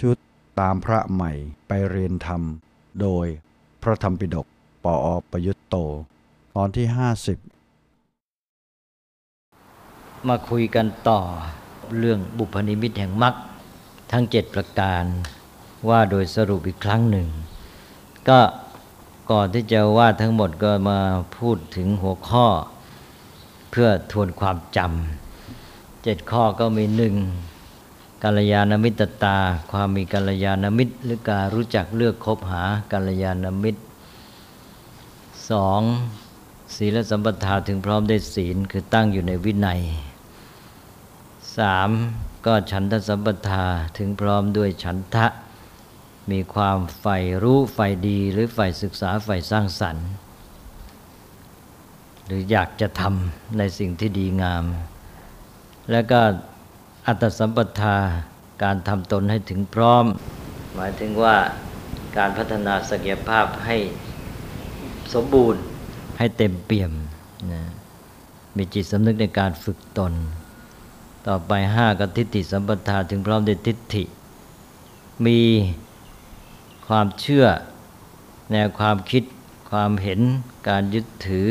ชุดตามพระใหม่ไปเรียนธรรม โดยพระธรรมปิฎกปออประยุตโต ตอนที่ 50 มาคุยกันต่อเรื่องบุพนิมิตแห่งมรรคทั้งเจ็ดประการว่าโดยสรุปอีกครั้งหนึ่ง ก็ก่อนที่จะว่าทั้งหมดก็มาพูดถึงหัวข้อ เพื่อทวนความจำเจ็ดข้อก็มีหนึ่ง กัลยาณมิตรตา ความมีกัลยาณมิตร หรือการรู้จักเลือกคบหากัลยาณมิตรสองศีลสัมปทาถึงพร้อมได้ศีลคือตั้งอยู่ในวินัยสามก็ฉันทสัมปทาถึงพร้อมด้วยฉันทะ มีความใฝ่รู้ใฝ่ดี หรือใฝ่ศึกษาใฝ่สร้างสรรค์ หรืออยากจะทำในสิ่งที่ดีงาม แล้วก็ อัตสัมปทาการทำตนให้ถึงพร้อม หมายถึงว่าการพัฒนาศักยภาพให้สมบูรณ์ให้เต็มเปี่ยมนะมีจิตสำนึกในการฝึกตน ต่อไปห้ากทิฏฐิสัมปทาถึงพร้อมด้วยทิฏฐิ มีความเชื่อแนวความคิดความเห็นการยึดถือ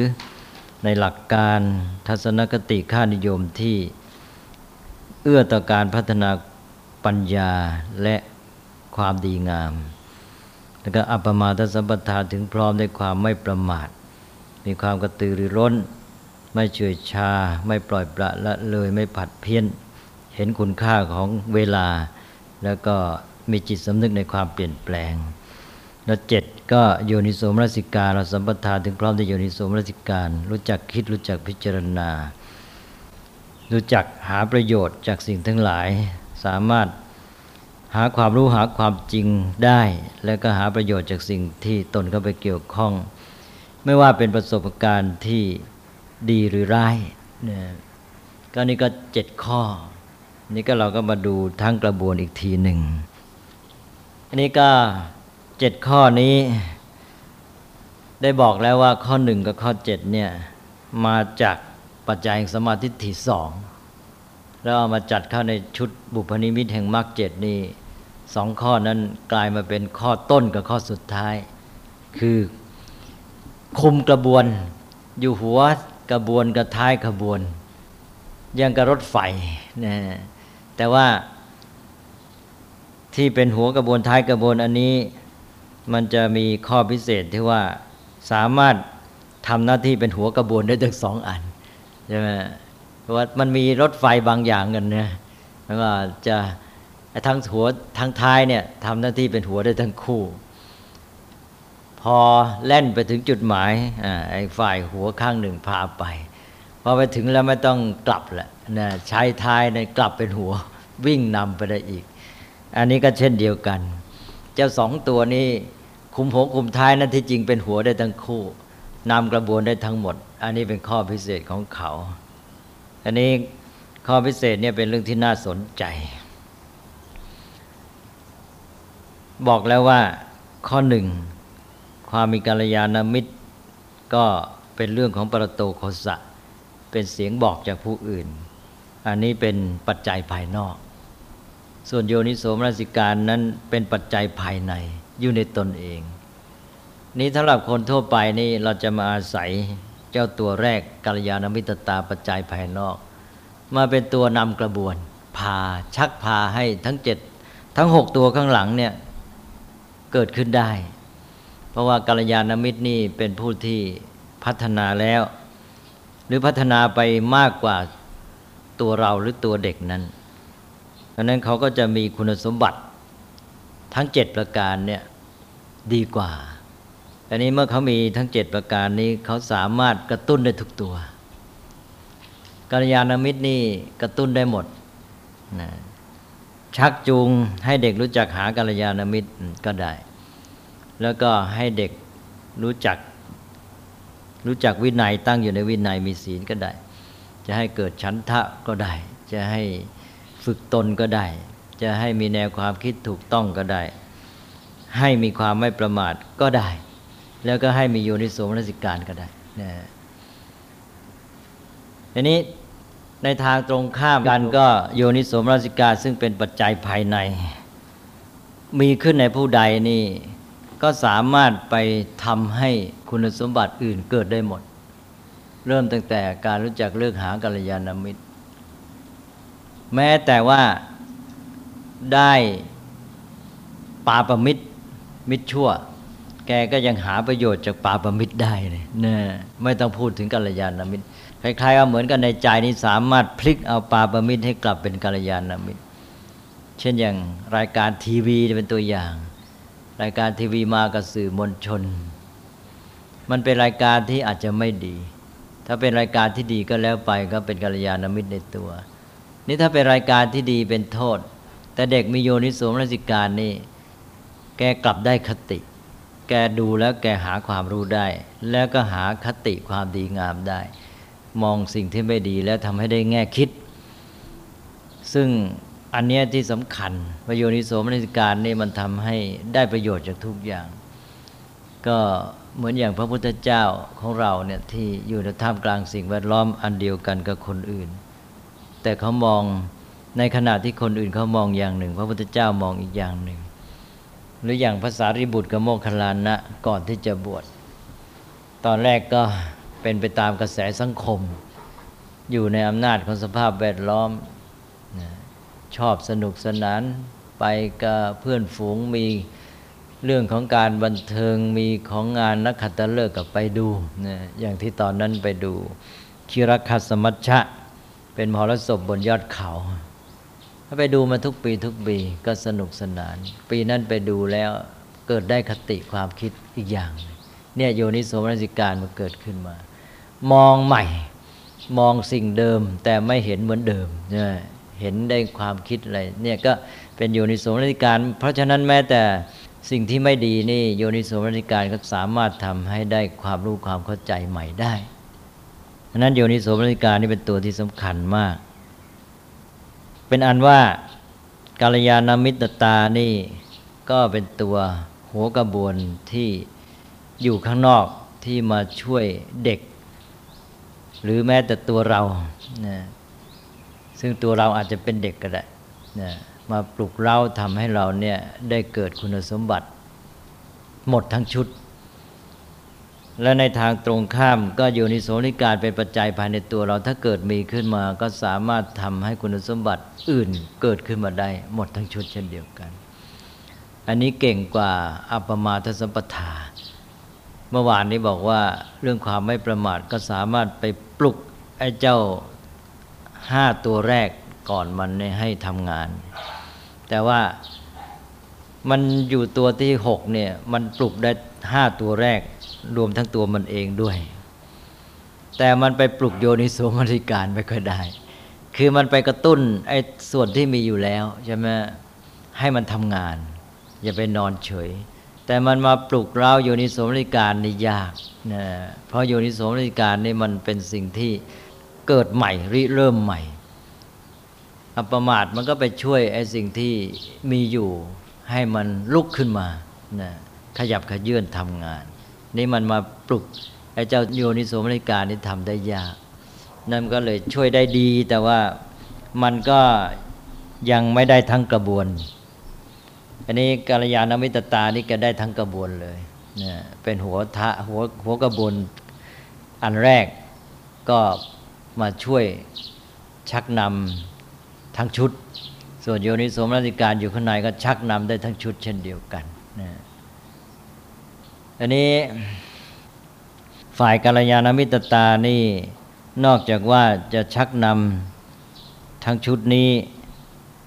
ในหลักการทัศนคติค่านิยมที่ เอื้อต่อการพัฒนาปัญญาและความดีงาม แล้วก็อัปมาทสัมปทาถึงพร้อมในความไม่ประมาท มีความกระตือรือร้น ไม่เฉื่อยชา ไม่ปล่อยปละละเลยไม่ผัดเพี้ยน เห็นคุณค่าของเวลา แล้วก็มีจิตสำนึกในความเปลี่ยนแปลง แล้วเจ็ดก็โยนิโสมรสิการเราสัมปทาถึงพร้อมในโยนิโสมรสิการ รู้จักคิดรู้จักพิจารณา รู้จักหาประโยชน์จากสิ่งทั้งหลาย สามารถหาความรู้หาความจริงได้ แล้วก็หาประโยชน์จากสิ่งที่ตนเข้าไปเกี่ยวข้อง ไม่ว่าเป็นประสบการณ์ที่ดีหรือร้ายเนี่ยก็นี่ก็เจ็ดข้อ นี่ก็เราก็มาดูทั้งกระบวนอีกทีหนึ่งอันนี้ก็เจ็ดข้อนี้ได้บอกแล้วว่าข้อหนึ่งกับข้อเจ็ดเนี่ยมาจาก ปัจจัยสมาธิที่สองแล้วเอามาจัดเข้าในชุดบุพนิมิตแห่งมรรคเจ็ดนี่สองข้อนั้นกลายมาเป็นข้อต้นกับข้อสุดท้าย คือคุมกระบวนอยู่หัวกระบวนกับท้ายขบวน ยังกับรถไฟนะแต่ว่าที่เป็นหัวกระบวนท้ายกระบวนอันนี้ มันจะมีข้อพิเศษที่ว่าสามารถทำหน้าที่เป็นหัวกระบวนได้ทั้งสองอัน ช่ไหมเพราะว่ามันมีรถไฟบางอย่างกันเนี่ยแล้วก็จะทั้งหัวทั้งท้ายเนี่ยทำหน้าที่เป็นหัวได้ทั้งคู่ พอแล่นไปถึงจุดหมายอไอ้ฝ่ายหัวข้างหนึ่งพาไปพอไปถึงแล้วไม่ต้องกลับแหละนะใช้ท้ายในกลับเป็นหัววิ่งนำไปได้อีก อันนี้ก็เช่นเดียวกัน เจ้าสองตัวนี้คุมหัวคุมท้ายนั้นที่จริงเป็นหัวได้ทั้งคู่นำกระบวนได้ทั้งหมด อันนี้เป็นข้อพิเศษของเขา อันนี้ข้อพิเศษเนี่ยเป็นเรื่องที่น่าสนใจ บอกแล้วว่าข้อหนึ่ง ความมีกัลยาณมิตร ก็เป็นเรื่องของปรโตโคสะ เป็นเสียงบอกจากผู้อื่น อันนี้เป็นปัจจัยภายนอก ส่วนโยนิโสมนสิการนั้นเป็นปัจจัยภายในอยู่ในตนเอง นี้สำหรับคนทั่วไปนี่เราจะมาอาศัย เจ้าตัวแรกกัลยาณมิตรตาปัจจัยภายนอก มาเป็นตัวนำกระบวน พาชักพาให้ทั้งเจ็ดทั้งหกตัวข้างหลังเนี่ยเกิดขึ้นได้ เพราะว่ากัลยาณมิตรนี่เป็นผู้ที่พัฒนาแล้ว หรือพัฒนาไปมากกว่าตัวเราหรือตัวเด็กนั้นดังนั้นเขาก็จะมีคุณสมบัติทั้งเจ็ดประการเนี่ยดีกว่า อันนี้เมื่อเขามีทั้งเจ็ดประการนี้เขาสามารถกระตุ้นได้ทุกตัวกัลยาณมิตรนี่กระตุ้นได้หมดนะชักจูงให้เด็กรู้จักหากัลยาณมิตรก็ได้ แล้วก็ให้เด็กรู้จัก รู้จักวินัยตั้งอยู่ในวินัยมีศีลก็ได้ จะให้เกิดฉันทะก็ได้ จะให้ฝึกตนก็ได้ จะให้มีแนวความคิดถูกต้องก็ได้ ให้มีความไม่ประมาทก็ได้ แล้วก็ให้มีโยนิโสมนสิการก็ได้นะทีนี้ในทางตรงข้ามกันก็โยนิโสมนสิการซึ่งเป็นปัจจัยภายใน มีขึ้นในผู้ใดนี่ก็สามารถไปทำให้คุณสมบัติอื่นเกิดได้หมด เริ่มตั้งแต่การรู้จักเลือกหากัลยาณมิตร แม้แต่ว่าได้ปาประมิตรมิตรชั่ว แกก็ยังหาประโยชน์จากปาประมิตรได้เลยนี่ยไม่ต้องพูดถึงกัลยาณมิตรคล้ายๆว่าเหมือนกันในใจนี้สามารถพลิกเอาปาประมิตรให้กลับเป็นกัลยาณมิตร เช่นอย่างรายการทีวีเป็นตัวอย่าง รายการทีวีมากับสื่อมวลชน มันเป็นรายการที่อาจจะไม่ดี ถ้าเป็นรายการที่ดีก็แล้วไปก็เป็นกัลยาณมิตรในตัว นี่ถ้าเป็นรายการที่ดีเป็นโทษ แต่เด็กมีโยนิสมรสิการนี่แกกลับได้คติ กดูแล้วแกหาความรู้ได้ แล้วก็หาคติความดีงามได้ มองสิ่งที่ไม่ดีแล้วทำให้ได้แง่คิด ซึ่งอันเนี้ยที่สำคัญประโยชนิโสมนสิการนี่มันทำให้ได้ประโยชน์จากทุกอย่าง ก็เหมือนอย่างพระพุทธเจ้าของเราเนี่ยที่อยู่ในท่ามกลางสิ่งแวดล้อมอันเดียวกันกับคนอื่น แต่เขามองในขณะที่คนอื่นเขามองอย่างหนึ่ง พระพุทธเจ้ามองอีกอย่างหนึ่ง หรืออย่างภาษาริบุตรกับโมคคลานะก่อนที่จะบวช ตอนแรกก็เป็นไปตามกระแสสังคม อยู่ในอำนาจของสภาพแวดล้อม ชอบสนุกสนานไปกับเพื่อนฝูงมีเรื่องของการบันเทิงมีของงานนักขัตฤกษ์กับไปดูนะอย่างที่ตอนนั้นไปดูคิรคัสมัชชะ เป็นมหรสพบนยอดเขาาไปดูมาทุกปีทุกปีก็สนุกสนาน ปีนั้นไปดูแล้วเกิดได้คติความคิดอีกอย่าง เนี่ยโยนิโสมนสิการมันเกิดขึ้นมา มองใหม่ มองสิ่งเดิมแต่ไม่เห็นเหมือนเดิมใช่เห็นได้ความคิดอะไรเนี่ยก็เป็นโยนิโสมนสิการ เพราะฉะนั้นแม้แต่สิ่งที่ไม่ดีนี่โยนิโสมนสิการก็สามารถทำให้ได้ความรู้ความเข้าใจใหม่ได้ฉะนั้นโยนิโสมนสิการนี่เป็นตัวที่สำคัญมาก เป็นอันว่ากาลยานามิตรตานี่ก็เป็นตัวหัวกระบวนที่อยู่ข้างนอกที่มาช่วยเด็ก หรือแม้แต่ตัวเรานะซึ่งตัวเราอาจจะเป็นเด็กก็ได้นะมาปลุกเราทำให้เราเนี่ยได้เกิดคุณสมบัติ หมดทั้งชุด และในทางตรงข้ามก็อยู่ในโสนิการเป็นปัจจัยภายในตัวเราถ้าเกิดมีขึ้นมา ก็สามารถทำให้คุณสมบัติอื่นเกิดขึ้นมาได้ หมดทั้งชุดเช่นเดียวกัน อันนี้เก่งกว่าอัปมาทสัมปทา เมื่อวานนี้บอกว่าเรื่องความไม่ประมาทก็สามารถไปปลุกไอ้เจ้าห้าตัวแรกก่อนมันให้ทำงาน แต่ว่ามันอยู่ตัวที่หกเนี่ยมันปลุกได้ ห้าตัวแรกรวมทั้งตัวมันเองด้วย แต่มันไปปลุกโยนิโสมนิการไม่ค่อยได้ คือมันไปกระตุ้นไอ้ส่วนที่มีอยู่แล้วใช่ไหมให้มันทำงาน อย่าไปนอนเฉย แต่มันมาปลุกเราโยนิโสมนิการนี่ยากนะเพราะโยนิโสมนิการนี่มันเป็นสิ่งที่เกิดใหม่ริเริ่มใหม่อัปมาทมันก็ไปช่วยไอ้สิ่งที่มีอยู่ให้มันลุกขึ้นมานะ ขยับขยื่นทำงาน นี่มันมาปลุกไอ้เจ้าโยนิโสมนิการนี่ทำได้ยาก นั่นก็เลยช่วยได้ดี แต่ว่ามันก็ยังไม่ได้ทั้งกระบวน อันนี้กาลยานมิตรตานี่ก็ได้ทั้งกระบวนเลยเนะเป็นหัวทะหัวหัวกระบวนอันแรกก็มาช่วยชักนำทั้งชุด ส่วนโยนิสมรติการอยู่ข้างในก็ชักนำได้ทั้งชุดเช่นเดียวกันนะ อันนี้ ฝ่ายกาลยานมิตรตานี่ นอกจากว่าจะชักนำทั้งชุดนี้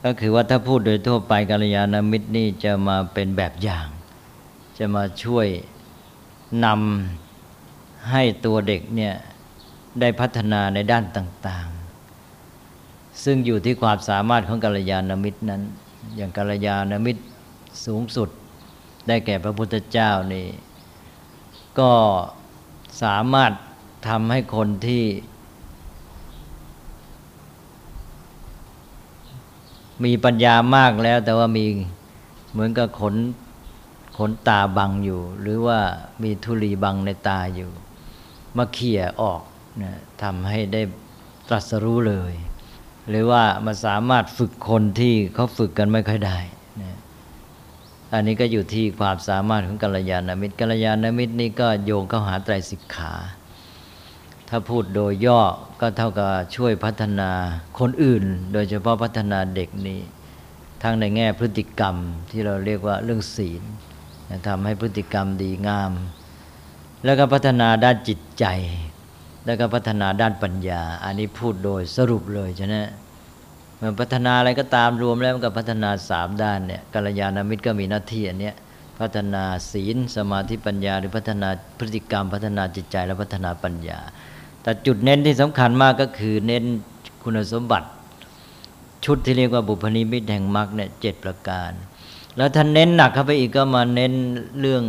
ก็คือว่าถ้าพูดโดยทั่วไปกาลยานมิตรนี่จะมาเป็นแบบอย่าง จะมาช่วยนำให้ตัวเด็กเนี่ยได้พัฒนาในด้านต่าง ๆ ซึ่งอยู่ที่ความสามารถของกัลยาณมิตรนั้น อย่างกัลยาณมิตรสูงสุด ได้แก่พระพุทธเจ้านี่ ก็สามารถทำให้คนที่ มีปัญญามากแล้ว แต่ว่ามีเหมือนกับขนขนตาบังอยู่ หรือว่ามีทุลีบังในตาอยู่ มาเขี่ยออกนะทำให้ได้ตรัสรู้เลย หรือว่ามันสามารถฝึกคนที่เขาฝึกกันไม่ค่อยได้นะ อันนี้ก็อยู่ที่ความสามารถของกัลยาณมิตรกัลยาณมิตรนี่ก็โยงเข้าหาไตรสิกขา ถ้าพูดโดยย่อก็เท่ากับช่วยพัฒนาคนอื่น โดยเฉพาะพัฒนาเด็กนี้ ทั้งในแง่พฤติกรรมที่เราเรียกว่าเรื่องศีลทำให้พฤติกรรมดีงาม แล้วก็พัฒนาด้านจิตใจ แล้วก็พัฒนาด้านปัญญา อันนี้พูดโดยสรุปเลยใช่ไหม มันพัฒนาอะไรก็ตามรวมแล้วมันก็พัฒนาสามด้านเนี่ยกัลยาณมิตรก็มีหน้าที่อันเนี้ยพัฒนาศีลสมาธิปัญญา หรือพัฒนาพฤติกรรม พัฒนาจิตใจและพัฒนาปัญญา แต่จุดเน้นที่สำคัญมากก็คือเน้นคุณสมบัติ ชุดที่เรียกว่าบุพนิมิตแห่งมรรคเนี่ยเจ็ดประการ แล้วท่านเน้นหนักเข้าไปอีกก็มาเน้นเรื่อง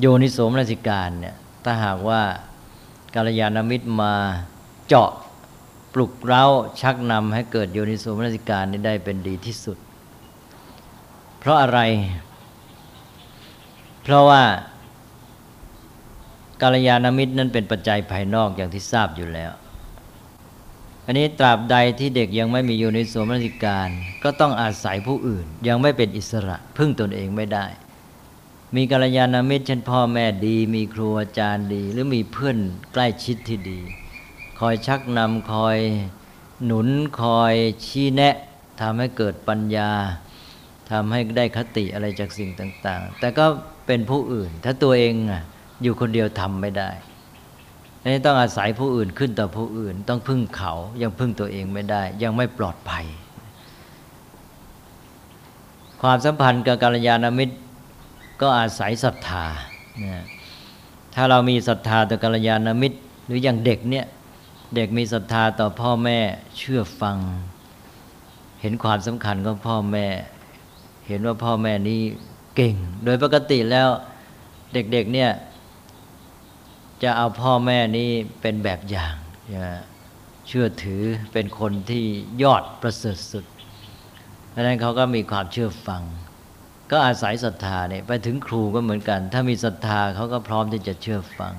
โยนิโสมนสิการเนี่ยถ้าหากว่ากัลยาณมิตรมาเจาะ ปลุกเร้าชักนำให้เกิดโยนิโสมนสิการนี้ได้เป็นดีที่สุด เพราะอะไร เพราะว่ากาลยานามิตรนั้นเป็นปัจจัยภายนอกอย่างที่ทราบอยู่แล้ว อันนี้ตราบใดที่เด็กยังไม่มีโยนิโสมนสิการ ก็ต้องอาศัยผู้อื่น ยังไม่เป็นอิสระ พึ่งตนเองไม่ได้ มีกัลยาณมิตรเช่นพ่อแม่ดี มีครูอาจารย์ดี หรือมีเพื่อนใกล้ชิดที่ดี คอยชักนำคอยหนุนคอยชี้แนะทำให้เกิดปัญญาทำให้ได้คติอะไรจากสิ่งต่าง ๆ แต่ก็เป็นผู้อื่น ถ้าตัวเองอยู่คนเดียวทำไม่ได้นนี้ต้องอาศัยผู้อื่นขึ้นต่อผู้อื่น ต้องพึ่งเขายังพึ่งตัวเองไม่ได้ ยังไม่ปลอดภัย ความสัมพันธ์กับกัลยาณมิตรก็อาศัยศรัทธา ถ้าเรามีศรัทธาต่อกัลยาณมิตร หรืออย่างเด็กเนี่ย เด็กมีศรัทธาต่อพ่อแม่เชื่อฟัง เห็นความสำคัญของพ่อแม่ เห็นว่าพ่อแม่นี้เก่ง โดยปกติแล้วเด็กๆเนี่ยจะเอาพ่อแม่นี้เป็นแบบอย่างเชื่อถือเป็นคนที่ยอดประเสริฐสุดดังนั้นเขาก็มีความเชื่อฟัง ก็อาศัยศรัทธาเนี่ยไปถึงครูก็เหมือนกัน ถ้ามีศรัทธาเขาก็พร้อมที่จะเชื่อฟัง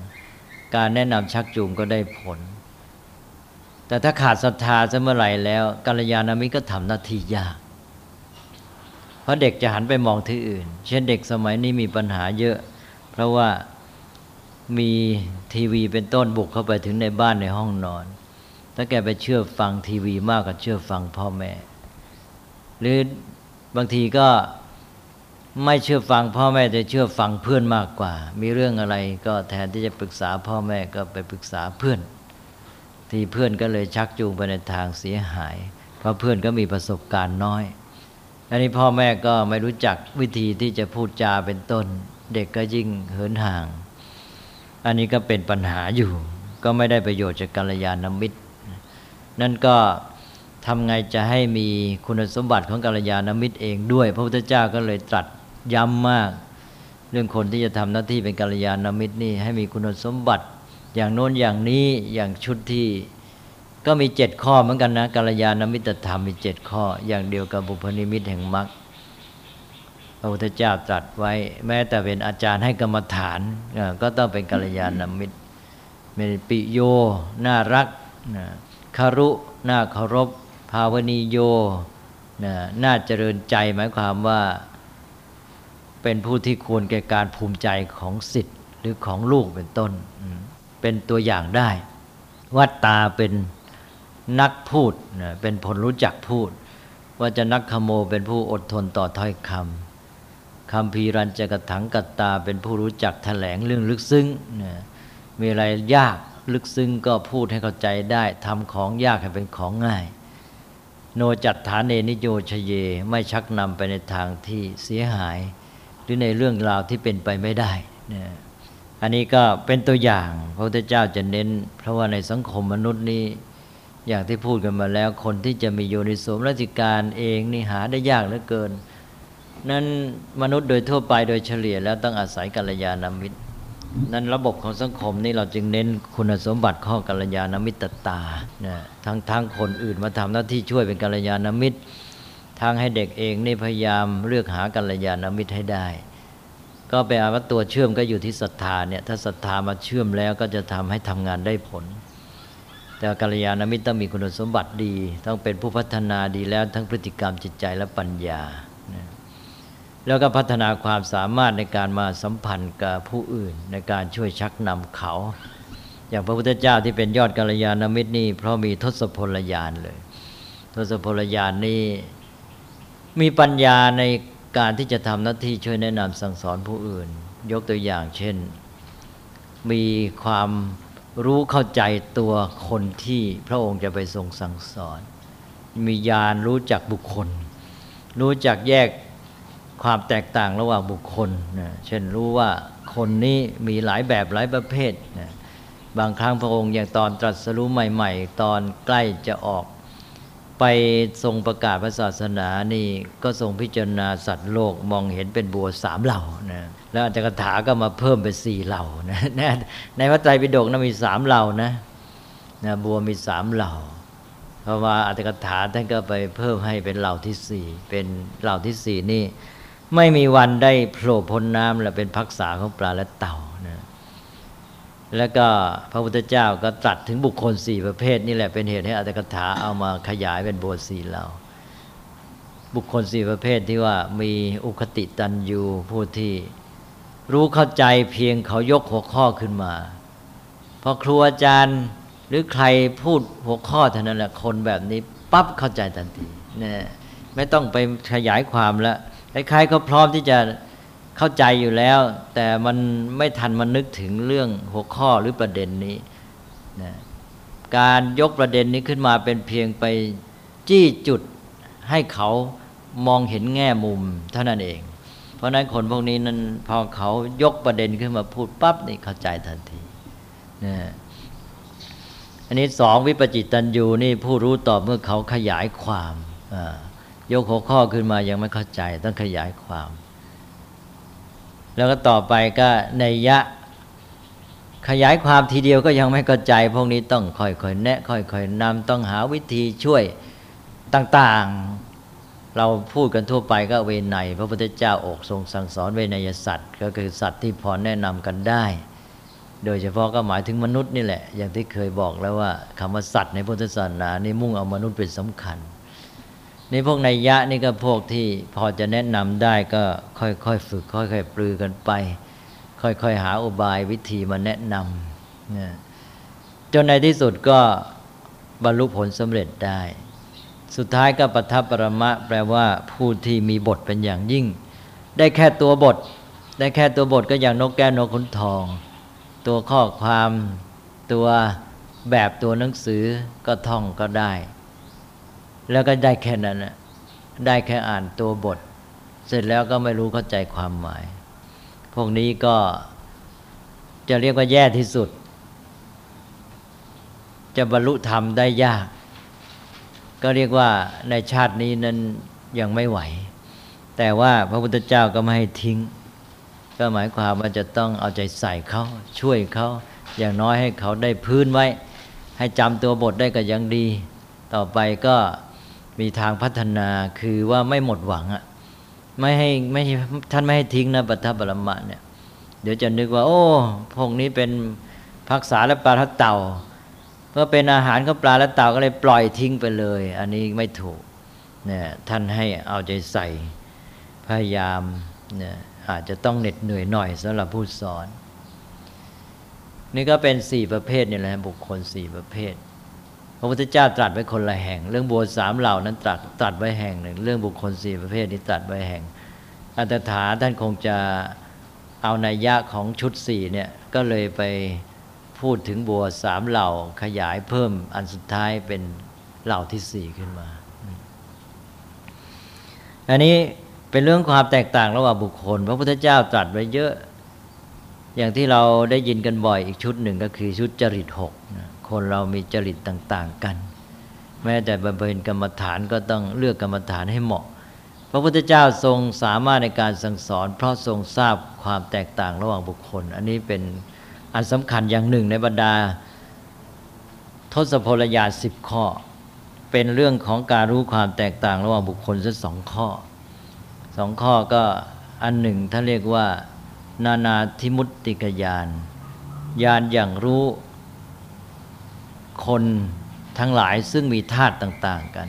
การแนะนำชักจูงก็ได้ผล แต่ถ้าขาดศรัทธาจะเมื่อไหร่แล้วกัลยาณมิตรก็ทำหน้าที่ยาก เพราะเด็กจะหันไปมองที่อื่น เช่นเด็กสมัยนี้มีปัญหาเยอะ เพราะว่ามีทีวีเป็นต้นบุกเข้าไปถึงในบ้านในห้องนอน ถ้าแกไปเชื่อฟังทีวีมากกว่าเชื่อฟังพ่อแม่ หรือบางทีก็ไม่เชื่อฟังพ่อแม่จะเชื่อฟังเพื่อนมากกว่า มีเรื่องอะไรก็แทนที่จะปรึกษาพ่อแม่ก็ไปปรึกษาเพื่อน ที่เพื่อนก็เลยชักจูงไปในทางเสียหาย เพราะเพื่อนก็มีประสบการณ์น้อยอันนี้พ่อแม่ก็ไม่รู้จักวิธีที่จะพูดจาเป็นต้น เด็กก็ยิ่งเหินห่าง อันนี้ก็เป็นปัญหาอยู่ ก็ไม่ได้ประโยชน์จากกัลยาณมิตร นั่นก็ทำไงจะให้มีคุณสมบัติของกัลยาณมิตรเองด้วย พระพุทธเจ้าก็เลยตรัสย้ำมาก เรื่องคนที่จะทำหน้าที่เป็นกัลยาณมิตรนี่ให้มีคุณสมบัติ อย่างโน้นอย่างนี้อย่างชุดที่ก็มีเจ็ดข้อเหมือนกันนะกัลยาณมิตรธรรมมีเจ็ดข้อ อย่างเดียวกับบุพนิมิตแห่งมรรคพระพุทธเจ้าตรัสไว้ แม้แต่เป็นอาจารย์ให้กรรมฐานก็ต้องเป็นกัลยาณมิตรเป็นปิโย น่ารักคารุน่าเคารพ ภาวนีโยน่าเจริญใจหมายความว่า เป็นผู้ที่ควรแก่การภูมิใจของสิทธิ์หรือของลูกเป็นต้น เป็นตัวอย่างได้ วัตตาเป็นนักพูดเป็นผลรู้จักพูด ว่าจะนักขโมเป็นผู้อดทนต่อถ้อยคำคำพีรันจะกระถังกัตตาเป็นผู้รู้จักแถลงเรื่องลึกซึ้งมีอะไรยากลึกซึ้งก็พูดให้เข้าใจได้ทำของยากให้เป็นของง่าย โนจัดฐานเนนิโยชเยไม่ชักนำไปในทางที่เสียหาย หรือในเรื่องราวที่เป็นไปไม่ได้นะ อันนี้ก็เป็นตัวอย่าง พระพุทธเจ้าจะเน้น เพราะว่าในสังคมมนุษย์นี้ อย่างที่พูดกันมาแล้ว คนที่จะมีโยนิโสมรติการเองนี่หาได้ยากเหลือเกิน นั้นมนุษย์โดยทั่วไปโดยเฉลี่ยแล้วต้องอาศัยกัลยาณมิตร นั้นระบบของสังคมนี่เราจึงเน้นคุณสมบัติข้อกัลยาณมิตรตานะทั้งทั้งคนอื่นมาทำหน้าที่ช่วยเป็นกัลยาณมิตรทางให้เด็กเองนี่พยายามเลือกหากัลยาณมิตรให้ได้ ก็แปลว่าตัวเชื่อมก็อยู่ที่ศรัทธาเนี่ยถ้าศรัทธามาเชื่อมแล้วก็จะทำให้ทำงานได้ผล แต่กัลยาณมิตรต้องมีคุณสมบัติดี ต้องเป็นผู้พัฒนาดีแล้วทั้งพฤติกรรมจิตใจและปัญญา แล้วก็พัฒนาความสามารถในการมาสัมพันธ์กับผู้อื่น ในการช่วยชักนำเขา อย่างพระพุทธเจ้าที่เป็นยอดกัลยาณมิตรนี่เพราะมีทศพลญาณเลย ทศพลญาณนี่มีปัญญาใน การที่จะทำหน้าที่ช่วยแนะนำสั่งสอนผู้อื่น ยกตัวอย่างเช่น มีความรู้เข้าใจตัวคนที่พระองค์จะไปทรงสั่งสอน มีญาณรู้จักบุคคล รู้จักแยกความแตกต่างระหว่างบุคคลนะเช่นรู้ว่าคนนี้มีหลายแบบหลายประเภทนะบางครั้งพระองค์อย่างตอนตรัสรู้ใหม่ ๆ ตอนใกล้จะออก ไปทรงประกาศพระศาสนานี่ก็ทรงพิจารณาสัตว์โลกมองเห็นเป็นบัวสามเหล่านะแล้วอัจฉริถาก็มาเพิ่มเป็นสี่เหล่านะในพระไตรปิฎกนะมีสามเหล่านะนะบัวมีสามเหล่า เพราะว่าอัตถกถาท่านก็ไปเพิ่มให้เป็นเหล่าที่สี่เป็นเหล่าที่สี่นี่ ไม่มีวันได้โผล่พ้นน้ำและเป็นพักษาของปลาและเต่า แล้วก็พระพุทธเจ้าก็ตรัสถึงบุคคลสี่ประเภทนี่แหละเป็นเหตุให้อัตถกถาเอามาขยายเป็นบทสี่เหล่าบุคคลสี่ประเภทที่ว่ามีอุคติตันยูผู้ที่รู้เข้าใจเพียงเขายกหัวข้อขึ้นมาพอครูอาจารย์หรือใครพูดหัวข้อเท่านั้นแหละคนแบบนี้ปั๊บเข้าใจทันทีเนี่ยไม่ต้องไปขยายความแล้วคล้ายๆเขาพร้อมที่จะ เข้าใจอยู่แล้ว แต่มันไม่ทันมันนึกถึงเรื่องหัวข้อหรือประเด็นนี้นะการยกประเด็นนี้ขึ้นมาเป็นเพียงไปจี้จุดให้เขามองเห็นแง่มุมเท่านั้นเอง เพราะนั้นคนพวกนี้นั้นพอเขายกประเด็นขึ้นมาพูดปั๊บนี่เข้าใจทันทีนะอันนี้สองวิปจิตตัญญูนี่ผู้รู้ตอบเมื่อเขาขยายความยกหัวข้อขึ้นมายังไม่เข้าใจต้องขยายความ แล้วก็ต่อไปก็ในยะ ขยายความทีเดียวก็ยังไม่เข้าใจ พวกนี้ต้องค่อยๆแนะค่อยๆนำต้องหาวิธีช่วยต่างๆ เราพูดกันทั่วไปก็เวไนพระพุทธเจ้าอกทรงสั่งสอนเวไนยสัตว์ ก็คือสัตว์ที่พอแนะนำกันได้ โดยเฉพาะก็หมายถึงมนุษย์นี่แหละ อย่างที่เคยบอกแล้วว่าคำว่าสัตว์ในพุทธศาสนานี่มุ่งเอามนุษย์เป็นสำคัญ นี่พวกนัยยะนี่ก็พวกที่พอจะแนะนำได้ก็ค่อยๆฝึก ค่อยๆปลือกันไป ค่อยๆหาอุบายวิธีมาแนะนำนะจนในที่สุดก็บรรลุผลสำเร็จได้ สุดท้ายก็ปัทัปปรมะ แปลว่าผู้ที่มีบทเป็นอย่างยิ่ง ได้แค่ตัวบท ได้แค่ตัวบทก็อย่างนกแก้วนกขุนทอง ตัวข้อความตัวแบบตัวหนังสือก็ท่องก็ได้ แล้วก็ได้แค่นั้นนะได้แค่อ่านตัวบท เสร็จแล้วก็ไม่รู้เข้าใจความหมาย พวกนี้ก็จะเรียกว่าแย่ที่สุด จะบรรลุธรรมได้ยาก ก็เรียกว่าในชาตินี้นั้นยังไม่ไหว แต่ว่าพระพุทธเจ้าก็ไม่ให้ทิ้ง ก็หมายความว่าจะต้องเอาใจใส่เขาช่วยเขาอย่างน้อยให้เขาได้พื้นไว้ ให้จำตัวบทได้ก็ยังดี ต่อไปก็ มีทางพัฒนาคือว่าไม่หมดหวังอะไม่ให้ไม่ท่านไม่ให้ทิ้งนะปัทภบรมะเนี่ยเดี๋ยวจะนึกว่า โอ้พวกนี้เป็นพักษาและปลาทัเต่าเพื่อเป็นอาหารของปลาและเต่าก็เลยปล่อยทิ้งไปเลย อันนี้ไม่ถูกเนี่ยท่านให้เอาใจใส่พยายามเนี่ยอาจจะต้องเหน็ดเหนื่อยหน่อยสำหรับผู้สอน นี่ก็เป็นสี่ประเภทนี่แหละบุคคลสี่ประเภท พระพุทธเจ้าตรัสไว้คนละแห่ง เรื่องบัวสามเหล่านั้นตรัสตรัสไว้แห่งหนึ่ง เรื่องบุคคลสี่ประเภทนี้ตรัสไว้แห่ง อัตถาท่านคงจะเอานัยยะของชุดสี่เนี่ยก็เลยไปพูดถึงบัวสามเหล่าขยายเพิ่มอันสุดท้ายเป็นเหล่าที่สี่ขึ้นมา อันนี้เป็นเรื่องความแตกต่างระหว่างบุคคล พระพุทธเจ้าตรัสไว้เยอะ อย่างที่เราได้ยินกันบ่อยอีกชุดหนึ่งก็คือชุดจริตหกคนเรามีจริตต่าง ๆ กัน แม้แต่บำเพ็ญกรรมฐานก็ต้องเลือกกรรมฐานให้เหมาะ พระพุทธเจ้าทรงสามารถในการสั่งสอน เพราะทรงทราบความแตกต่างระหว่างบุคคล อันนี้เป็นอันสำคัญอย่างหนึ่งในบรรดา ทศพลยาสิบข้อ เป็นเรื่องของการรู้ความแตกต่างระหว่างบุคคลสักสองข้อสองข้อก็อันหนึ่งท่านเรียกว่า นานาธิมุตติกยานยานอย่างรู้คนทั้งหลายซึ่งมีธาตุต่าง ๆ กัน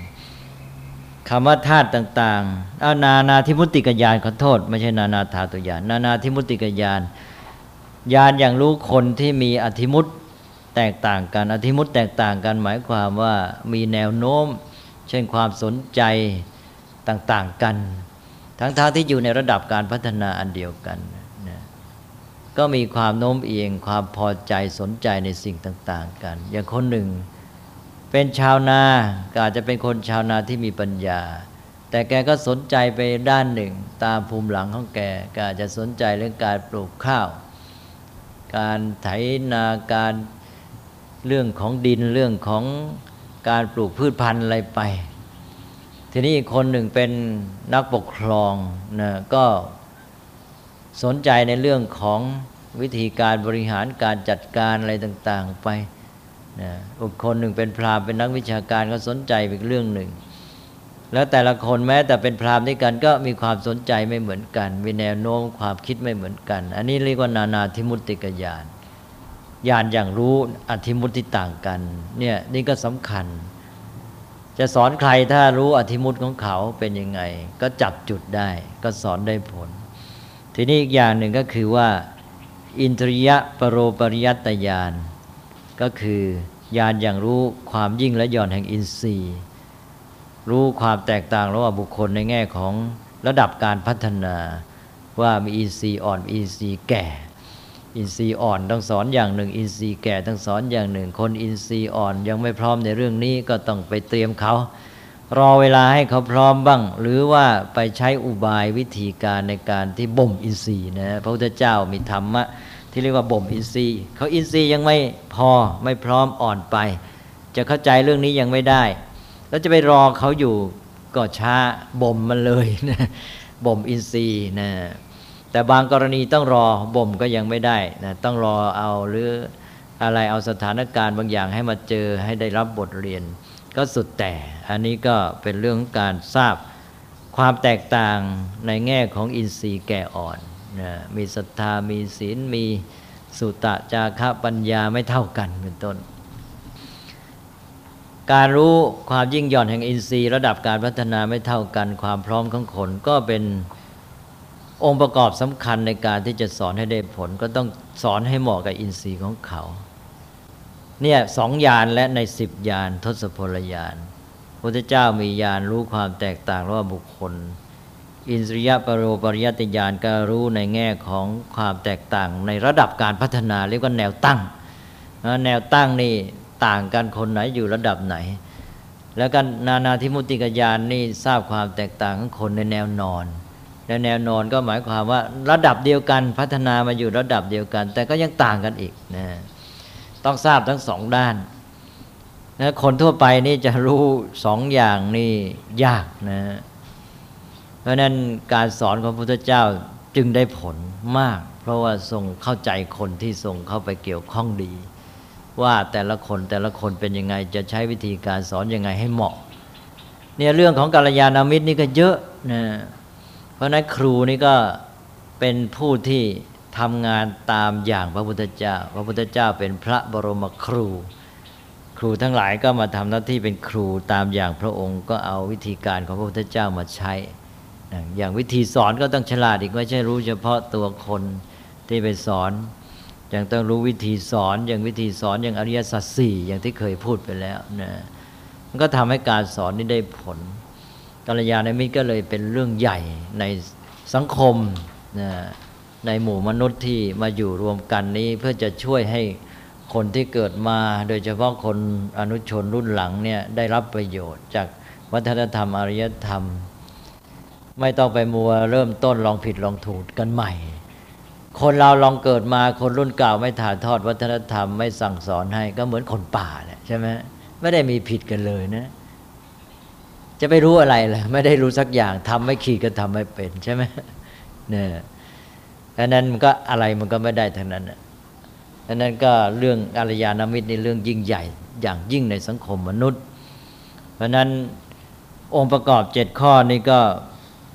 คำว่าธาตุต่างๆเอานานาทิมุติกยานขอโทษ ไม่ใช่นานาธาตุยานนานาทิมุติกยานยานอย่างรู้คนที่มีอธิมุตแตกต่างกันอธิมุตแตกต่างกันหมายความว่ามีแนวโน้ม เช่นความสนใจต่าง ๆ กัน ทั้งๆที่อยู่ในระดับการพัฒนาอันเดียวกัน ก็มีความโน้มเอียงความพอใจสนใจในสิ่งต่าง ๆ กัน อย่างคนหนึ่ง เป็นชาวนาก็อาจจะเป็นคนชาวนาที่มีปัญญา แต่แกก็สนใจไปด้านหนึ่ง ตามภูมิหลังของแกก็อาจจะสนใจเรื่องการปลูกข้าว การไถนาการเรื่องของดินเรื่องของการปลูกพืชพันธุ์อะไรไป ทีนี้อีกคนหนึ่งเป็นนักปกครองนะก็ สนใจในเรื่องของวิธีการบริหารการจัดการอะไรต่าง ๆ ไปนะอีกคนหนึ่งเป็นพราหมณ์เป็นนักวิชาการก็สนใจอีกเรื่องหนึ่ง แล้วแต่ละคนแม้แต่เป็นพราหมณ์ด้วยกันก็มีความสนใจไม่เหมือนกัน มีแนวโน้มความคิดไม่เหมือนกัน อันนี้เรียกว่านานาธิมุติกญาณญาณอย่างรู้อธิมุติต่างกันเนี่ยนี่ก็สำคัญ จะสอนใครถ้ารู้อธิมุติของเขาเป็นยังไง ก็จับจุดได้ ก็สอนได้ผล ทีนี้อีกอย่างหนึ่งก็คือว่า อินทริยะปรโรปริยัตญาณก็คือญาณอย่างรู้ความยิ่งและหย่อนแห่งอินทรีย์ รู้ความแตกต่างระหว่างบุคคลในแง่ของระดับการพัฒนา ว่ามีอินทรีย์อ่อนอินทรีย์แก่ อินทรีย์อ่อนต้องสอนอย่างหนึ่ง อินทรีย์แก่ต้องสอนอย่างหนึ่ง คนอินทรีย์อ่อนยังไม่พร้อมในเรื่องนี้ก็ต้องไปเตรียมเขา รอเวลาให้เขาพร้อมบ้าง หรือว่าไปใช้อุบายวิธีการในการที่บ่มอินทรีย์นะพระพุทธเจ้ามีธรรมะที่เรียกว่าบ่มอินทรีย์ เขาอินทรีย์ยังไม่พอไม่พร้อมอ่อนไป จะเข้าใจเรื่องนี้ยังไม่ได้ แล้วจะไปรอเขาอยู่ก็ช้าบ่มมันเลยนะบ่มอินทรีย์นะแต่บางกรณีต้องรอบ่มก็ยังไม่ได้นะต้องรอเอาหรืออะไรเอาสถานการณ์บางอย่างให้มาเจอให้ได้รับบทเรียน ก็สุดแต่ อันนี้ก็เป็นเรื่องการทราบความแตกต่างในแง่ของอินทรีย์แก่อ่อนนะมีศรัทธามีศีลมีสุตะจาระปัญญาไม่เท่ากันเป็นต้น การรู้ความยิ่งหย่อนแห่งอินทรีย์ ระดับการพัฒนาไม่เท่ากัน ความพร้อมของคนก็เป็นองค์ประกอบสำคัญในการที่จะสอนให้ได้ผล ก็ต้องสอนให้เหมาะกับอินทรีย์ของเขา เนี่ยสองยานและในสิบยานทศพลยานพระเจ้ามียานรู้ความแตกต่างระหว่างบุคคล อินทรียปรโรปริยติญาณก็รู้ในแง่ของความแตกต่างในระดับการพัฒนาเรียกว่าแนวตั้ง แนวตั้งนี่ต่างกันคนไหนอยู่ระดับไหน แล้วกันนานาธิมุติกญาณนี่ทราบความแตกต่างของคนในแนวนอนและแนวนอนก็หมายความว่าระดับเดียวกันพัฒนามาอยู่ระดับเดียวกัน แต่ก็ยังต่างกันอีกนะ ต้องทราบทั้งสองด้านนะคนทั่วไปนี่จะรู้สองอย่างนี่ยากนะ เพราะนั้นการสอนของพระพุทธเจ้าจึงได้ผลมาก เพราะว่าทรงเข้าใจคนที่ทรงเข้าไปเกี่ยวข้องดี ว่าแต่ละคนแต่ละคนเป็นยังไงจะใช้วิธีการสอนยังไงให้เหมาะ เนี่ยเรื่องของกาลยานามิตรนี่ก็เยอะนะเพราะนั้นครูนี่ก็เป็นผู้ที่ ทำงานตามอย่างพระพุทธเจ้า พระพุทธเจ้าเป็นพระบรมครู ครูทั้งหลายก็มาทำหน้าที่เป็นครูตามอย่างพระองค์ก็เอาวิธีการของพระพุทธเจ้ามาใช้ อย่างวิธีสอนก็ต้องฉลาดอีกไม่ใช่รู้เฉพาะตัวคนที่ไปสอนยังต้องรู้วิธีสอนอย่างวิธีสอนอย่างอริยสัจสี่อย่างที่เคยพูดไปแล้วนะมันก็ทำให้การสอนนี้ได้ผลกัลยาณมิตรก็เลยเป็นเรื่องใหญ่ในสังคมนะ ในหมู่มนุษย์ที่มาอยู่รวมกันนี้ เพื่อจะช่วยให้คนที่เกิดมาโดยเฉพาะคนอนุชนรุ่นหลังเนี่ยได้รับประโยชน์จากวัฒนธรรมอารยธรรม ไม่ต้องไปมัวเริ่มต้นลองผิดลองถูกกันใหม่ คนเราลองเกิดมาคนรุ่นเก่าไม่ถ่ายทอดวัฒนธรรมไม่สั่งสอนให้ก็เหมือนคนป่าแหละใช่ไหมไม่ได้มีผิดกันเลยนะ จะไปรู้อะไรล่ะไม่ได้รู้สักอย่างทำไม่ขีดก็ทำไม่เป็นใช่ไหมเนี่ย ดังนั้นมันก็อะไรมันก็ไม่ได้ทั้งนั้นดังนั้นก็เรื่องอารยานามิตรในเรื่องยิ่งใหญ่อย่างยิ่งในสังคมมนุษย์ เพราะนั้นองค์ประกอบเจ็ดข้อนี้ก็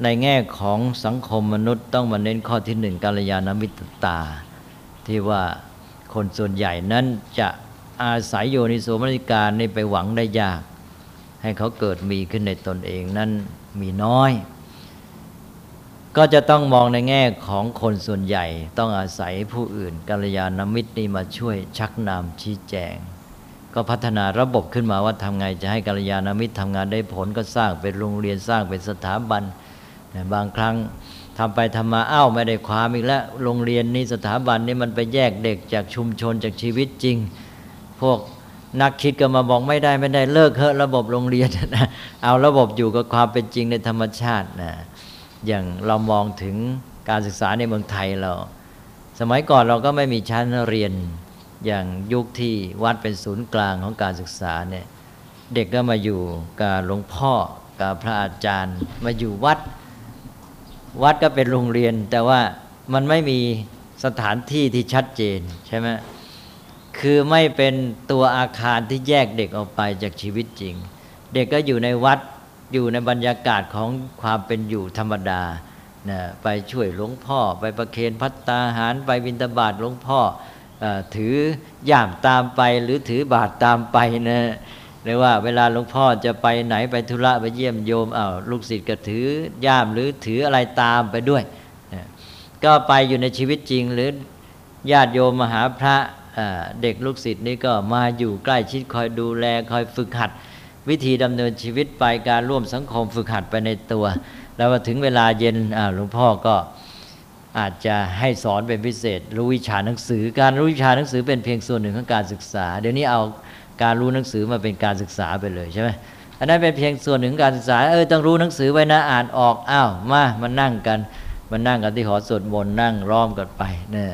ในแง่ของสังคมมนุษย์ ต้องมาเน้นข้อที่หนึ่งกาลยานามิตรตา ที่ว่าคนส่วนใหญ่นั้นจะอาศัยโยนิโสมนิการนี่ไปหวังได้ยาก ให้เขาเกิดมีขึ้นในตนเองนั้นมีน้อย ก็จะต้องมองในแง่ของคนส่วนใหญ่ ต้องอาศัยผู้อื่นกัลยาณมิตรนี่มาช่วยชักนำชี้แจง ก็พัฒนาระบบขึ้นมาว่าทำไงจะให้กัลยาณมิตรทำงานได้ผลก็สร้างเป็นโรงเรียนสร้างเป็นสถาบันบางครั้งทำไปทำมาอ้าวไม่ได้ความอีกแล้วโรงเรียนนี้สถาบันนี้มันไปแยกเด็กจากชุมชนจากชีวิตจริง พวกนักคิดก็มาบอกไม่ได้ไม่ได้เลิกเถอะระบบโรงเรียนนะเอาระบบอยู่กับความเป็นจริงในธรรมชาตินะ อย่างเรามองถึงการศึกษาในเมืองไทยเรา สมัยก่อนเราก็ไม่มีชั้นเรียนอย่างยุคที่วัดเป็นศูนย์กลางของการศึกษาเนี่ยเด็กก็มาอยู่กับหลวงพ่อกับพระอาจารย์ มาอยู่วัด วัดก็เป็นโรงเรียน แต่ว่ามันไม่มีสถานที่ที่ชัดเจนใช่ไหมคือไม่เป็นตัวอาคารที่แยกเด็กออกไปจากชีวิตจริง เด็กก็อยู่ในวัด อยู่ในบรรยากาศของความเป็นอยู่ธรรมดานะไปช่วยหลวงพ่อ ไปประเคนพัตตาหาร ไปบิณฑบาตหลวงพ่ออถือย่ามตามไปหรือถือบาตรตามไปนะหรือว่าเวลาหลวงพ่อจะไปไหนไปธุระไปเยี่ยมโยมอา้าวลูกศิษย์ก็ถือย่ามหรือถืออะไรตามไปด้วยก็ไปอยู่ในชีวิตจริงหรือญาติโยมมหาพระเด็กลูกศิษย์นี่ก็มาอยู่ใกล้ชิดคอยดูแลคอยฝึกหัด วิธีดำเนินชีวิตไปการร่วมสังคมฝึกหัดไปในตัว แล้วถึงเวลาเย็นหลวงพ่อก็อาจจะให้สอนเป็นพิเศษ รู้วิชาหนังสือ การรู้วิชาหนังสือเป็นเพียงส่วนหนึ่งของการศึกษา เดี๋ยวนี้เอาการรู้หนังสือมาเป็นการศึกษาไปเลยใช่ไหมอันนั้นเป็นเพียงส่วนหนึ่งการศึกษาเออต้องรู้หนังสือไว้นะอ่านออกอ้าวมามานั่งกันมานั่งกันที่หอสวดมนต์นั่งร้อมกันไปเนี่ย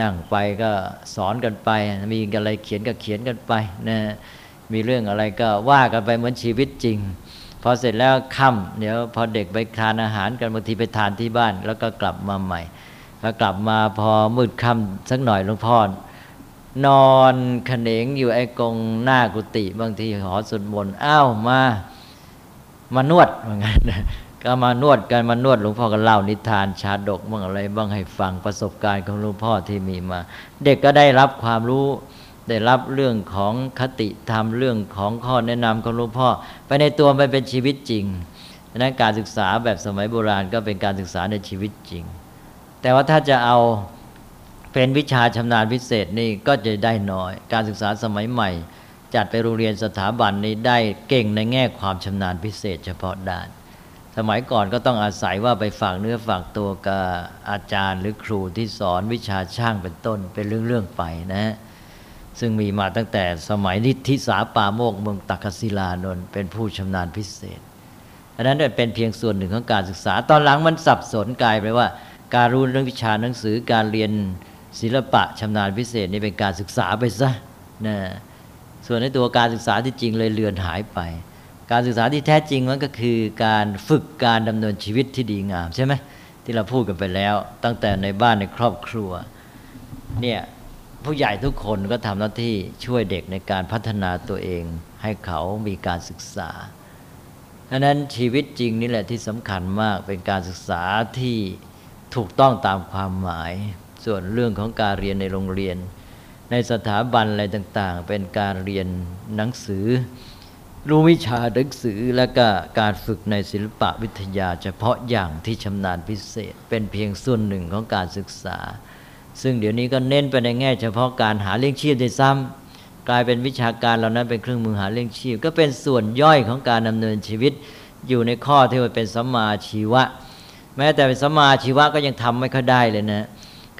นั่งไปก็สอนกันไป มีอะไรเขียนก็เขียนกันไปนะ มีเรื่องอะไรก็ว่ากันไปเหมือนชีวิตจริง พอเสร็จแล้วค่ำเดี๋ยวพอเด็กไปทานอาหารกันบางทีไปทานที่บ้าน แล้วก็กลับมาใหม่พอกลับมาพอมืดค่ำสักหน่อยหลวงพ่อนอนขเนงอยู่ไอ้กงหน้ากุฏิบางทีหอสุดมนอ้าวมามานวดเหมือนกันก็มานวดกันมานวดหลวงพ่อก็เล่านิทานชาดกบ้างอะไรบ้างให้ฟังประสบการณ์ของหลวงพ่อที่มีมา เด็กก็ได้รับความรู้ ได้รับเรื่องของคติธรรมเรื่องของข้อแนะนำของหลวงพ่อ ไปในตัวมันเป็นชีวิตจริงดังนั้นการศึกษาแบบสมัยโบราณก็เป็นการศึกษาในชีวิตจริง แต่ว่าถ้าจะเอาเป็นวิชาชำนาญพิเศษนี่ก็จะได้น้อย การศึกษาสมัยใหม่ จัดไปโรงเรียนสถาบันนี้ได้เก่งในแง่ความชำนาญพิเศษ เฉพาะด้าน สมัยก่อนก็ต้องอาศัยว่าไปฝากเนื้อฝากตัวกับอาจารย์ หรือครูที่สอนวิชาช่างเป็นต้นเป็นเรื่องๆไปนะฮะ ซึ่งมีมาตั้งแต่สมัยนิธิสาปาโมกเมืองตักศิลานนท์เป็นผู้ชำนาญพิเศษอันนั้นเป็นเพียงส่วนหนึ่งของการศึกษา ตอนหลังมันสับสนกลายไปว่า การรู้เรื่องวิชาหนังสือการเรียนศิลปะชำนาญพิเศษนี่เป็นการศึกษาไปซะนะส่วนในตัวการศึกษาที่จริงเลยเลือนหายไป การศึกษาที่แท้จริงมันก็คือการฝึกการดำเนินชีวิตที่ดีงามใช่ไหมที่เราพูดกันไปแล้ว ตั้งแต่ในบ้านในครอบครัวเนี่ย ผู้ใหญ่ทุกคนก็ทำหน้าที่ช่วยเด็กในการพัฒนาตัวเอง ให้เขามีการศึกษาดังนั้นชีวิตจริงนี่แหละที่สำคัญมากเป็นการศึกษาที่ถูกต้องตามความหมาย ส่วนเรื่องของการเรียนในโรงเรียน ในสถาบันอะไรต่างๆ เป็นการเรียนหนังสือ รู้วิชาหนังสือและก็การฝึกในศิลปะวิทยา เฉพาะอย่างที่ชำนาญพิเศษ เป็นเพียงส่วนหนึ่งของการศึกษา ซึ่งเดี๋ยวนี้ก็เน้นไปในแง่ เฉพาะการหาเลี้ยงชีพได้ซ้ำกลายเป็นวิชาการเหล่านั้นเป็นเครื่องมือหาเลี้ยงชีพ ก็เป็นส่วนย่อยของการดำเนินชีวิต อยู่ในข้อที่ว่าเป็นสัมมาชีวะ แม้แต่เป็นสัมมาชีวะก็ยังทำไม่ค่อยได้เลยนะ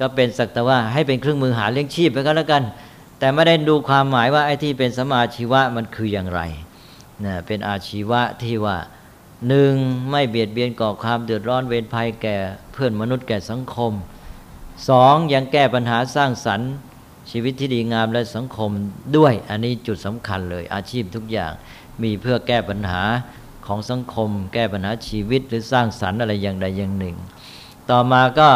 ก็เป็นสักแต่ว่าให้เป็นเครื่องมือหาเลี้ยงชีพไปก็แล้วกัน แต่ไม่ได้ดูความหมายว่าไอ้ที่เป็นสัมาชีวะมันคืออย่างไรนะเป็นอาชีวะที่ว่าหนึ่งไม่เบียดเบียนก่อความเดือดร้อนเวรภัยแก่เพื่อนมนุษย์แก่สังคม สองยังแก้ปัญหาสร้างสรรค์ชีวิตที่ดีงามและสังคมด้วย อันนี้จุดสำคัญเลย อาชีพทุกอย่างมีเพื่อแก้ปัญหาของสังคม แก้ปัญหาชีวิตหรือสร้างสรรค์อะไรอย่างใดอย่างหนึ่ง ต่อมาก็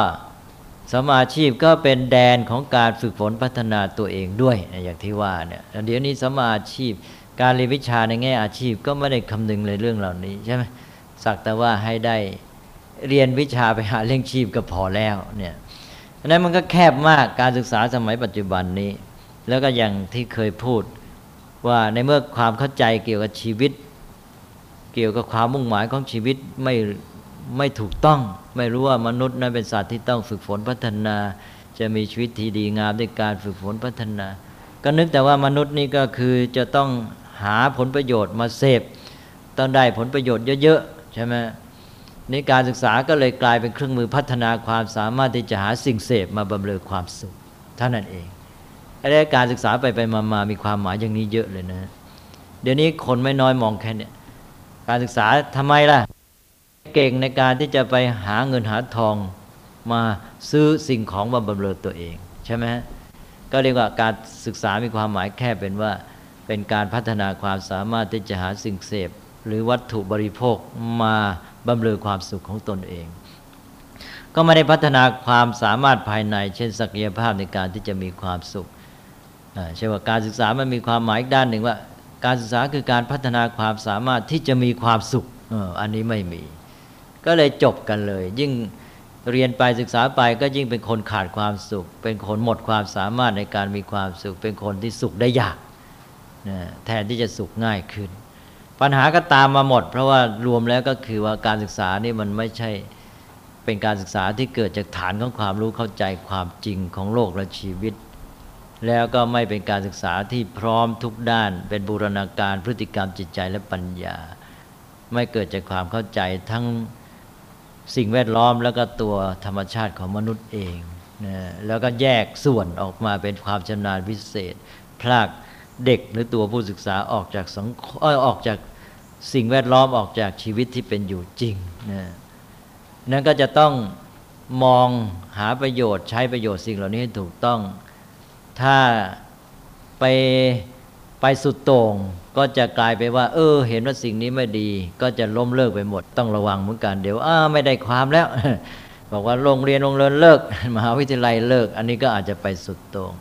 สมาชีพก็เป็นแดนของการฝึกฝนพัฒนาตัวเองด้วยอย่างที่ว่าเนี่ยเดี๋ยวนี้สมาชีพ การเรียนวิชาในแง่อาชีพก็ไม่ได้คำนึงเลยเรื่องเหล่านี้ใช่ไหมสักแต่ว่าให้ได้เรียนวิชาไปหาเลี้ยงชีพก็พอแล้วเนี่ย อันนั้นมันก็แคบมากการศึกษาสมัยปัจจุบันนี้ แล้วก็อย่างที่เคยพูดว่าในเมื่อความเข้าใจเกี่ยวกับชีวิต เกี่ยวกับความมุ่งหมายของชีวิตไม่ไม่ถูกต้อง ไม่รู้ว่ามนุษย์นั้นเป็นสัตว์ที่ต้องฝึกฝนพัฒนา จะมีชีวิตที่ดีงามด้วยการฝึกฝนพัฒนา ก็นึกแต่ว่ามนุษย์นี่ก็คือจะต้องหาผลประโยชน์มาเสพต้องได้ผลประโยชน์เยอะๆใช่ไหม นี่การศึกษาก็เลยกลายเป็นเครื่องมือพัฒนาความสามารถที่จะหาสิ่งเสพมาบำเรอความสุขเท่านั้นเองไอ้การศึกษาไปไปมามามีความหมายอย่างนี้เยอะเลยนะ เดี๋ยวนี้คนไม่น้อยมองแค่นี้การศึกษาทำไมล่ะ เก่งในการที่จะไปหาเงินหาทองมาซื้อสิ่งของมาบำเรอตัวเอง ใช่ไหมก็เรียกว่าการศึกษามีความหมายแค่เป็นว่าเป็นการพัฒนาความสามารถที่จะหาสิ่งเสพ หรือวัตถุบริโภคมา บำเรอความสุขของตนเอง ก็ไม่ได้พัฒนาความสามารถภายใน เช่นศักยภาพในการที่จะมีความสุขใช่ว่าการศึกษามันมีความหมายอีกด้านหนึ่งว่า การศึกษาคือการพัฒนาความสามารถที่จะมีความสุขอันนี้ไม่มี ก็เลยจบกันเลย ยิ่งเรียนไปศึกษาไปก็ยิ่งเป็นคนขาดความสุข เป็นคนหมดความสามารถในการมีความสุข เป็นคนที่สุขได้ยากแทนที่จะสุขง่ายขึ้น ปัญหาก็ตามมาหมด เพราะว่ารวมแล้วก็คือว่าการศึกษานี่มันไม่ใช่เป็นการศึกษาที่เกิดจากฐานของความรู้เข้าใจความจริงของโลกและชีวิต แล้วก็ไม่เป็นการศึกษาที่พร้อมทุกด้าน เป็นบูรณาการพฤติกรรมจิตใจและปัญญา ไม่เกิดจากความเข้าใจทั้งสิ่งแวดล้อมแล้วก็ตัวธรรมชาติของมนุษย์เองนะแล้วก็แยกส่วนออกมาเป็นความชำนาญพิเศษ พลาก เด็กหรือตัวผู้ศึกษาออกจากสังออกจากสิ่งแวดล้อมออกจากชีวิตที่เป็นอยู่จริงนะนั่นก็จะต้องมองหาประโยชน์ใช้ประโยชน์สิ่งเหล่านี้ให้ถูกต้อง ถ้าไปไปสุดโต่งก็จะกลายไปว่า เออ เห็นว่าสิ่งนี้ไม่ดี ก็จะล้มเลิกไปหมด ต้องระวังเหมือนกันเดี๋ยวอ้าไม่ได้ความแล้ว บอกว่าโรงเรียนโรงเรียนเลิกมหาวิทยาลัยเลิก อันนี้ก็อาจจะไปสุดโต่ง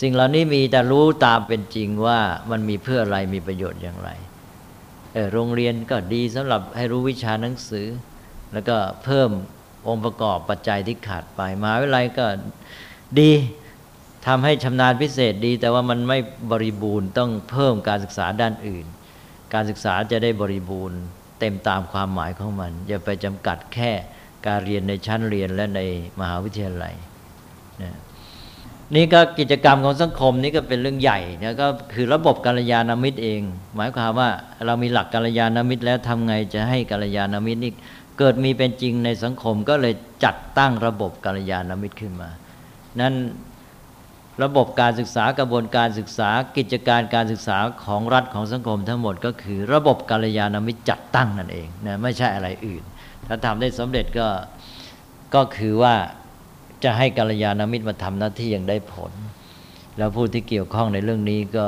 สิ่งเหล่านี้มีแต่รู้ตามเป็นจริงว่ามันมีเพื่ออะไรมีประโยชน์อย่างไรเออโรงเรียนก็ดีสำหรับให้รู้วิชาหนังสือ แล้วก็เพิ่มองค์ประกอบปัจจัยที่ขาดไปมหาวิทยาลัยก็ดีทำให้ชำนาญพิเศษดี แต่ว่ามันไม่บริบูรณ์ต้องเพิ่มการศึกษาด้านอื่น การศึกษาจะได้บริบูรณ์เต็มตามความหมายของมัน อย่าไปจำกัดแค่การเรียนในชั้นเรียนและในมหาวิทยาลัยนะ นี่ก็กิจกรรมของสังคมนี่ก็เป็นเรื่องใหญ่นะก็คือระบบกัลยาณมิตรเอง หมายความว่าเรามีหลักกัลยาณมิตรแล้วทำไงจะให้กัลยาณมิตรนี่เกิดมีเป็นจริงในสังคมก็เลยจัดตั้งระบบกัลยาณมิตรขึ้นมา นั้นระบบการศึกษากระบวนการศึกษากิจการการศึกษาของรัฐของสังคมทั้งหมดก็คือระบบกัลยาณมิตรจัดตั้งนั่นเองนะไม่ใช่อะไรอื่น ถ้าทำได้สำเร็จก็ก็คือว่า จะให้กัลยาณมิตรมาทำหน้าที่อย่างได้ผล แล้วผู้ที่เกี่ยวข้องในเรื่องนี้ก็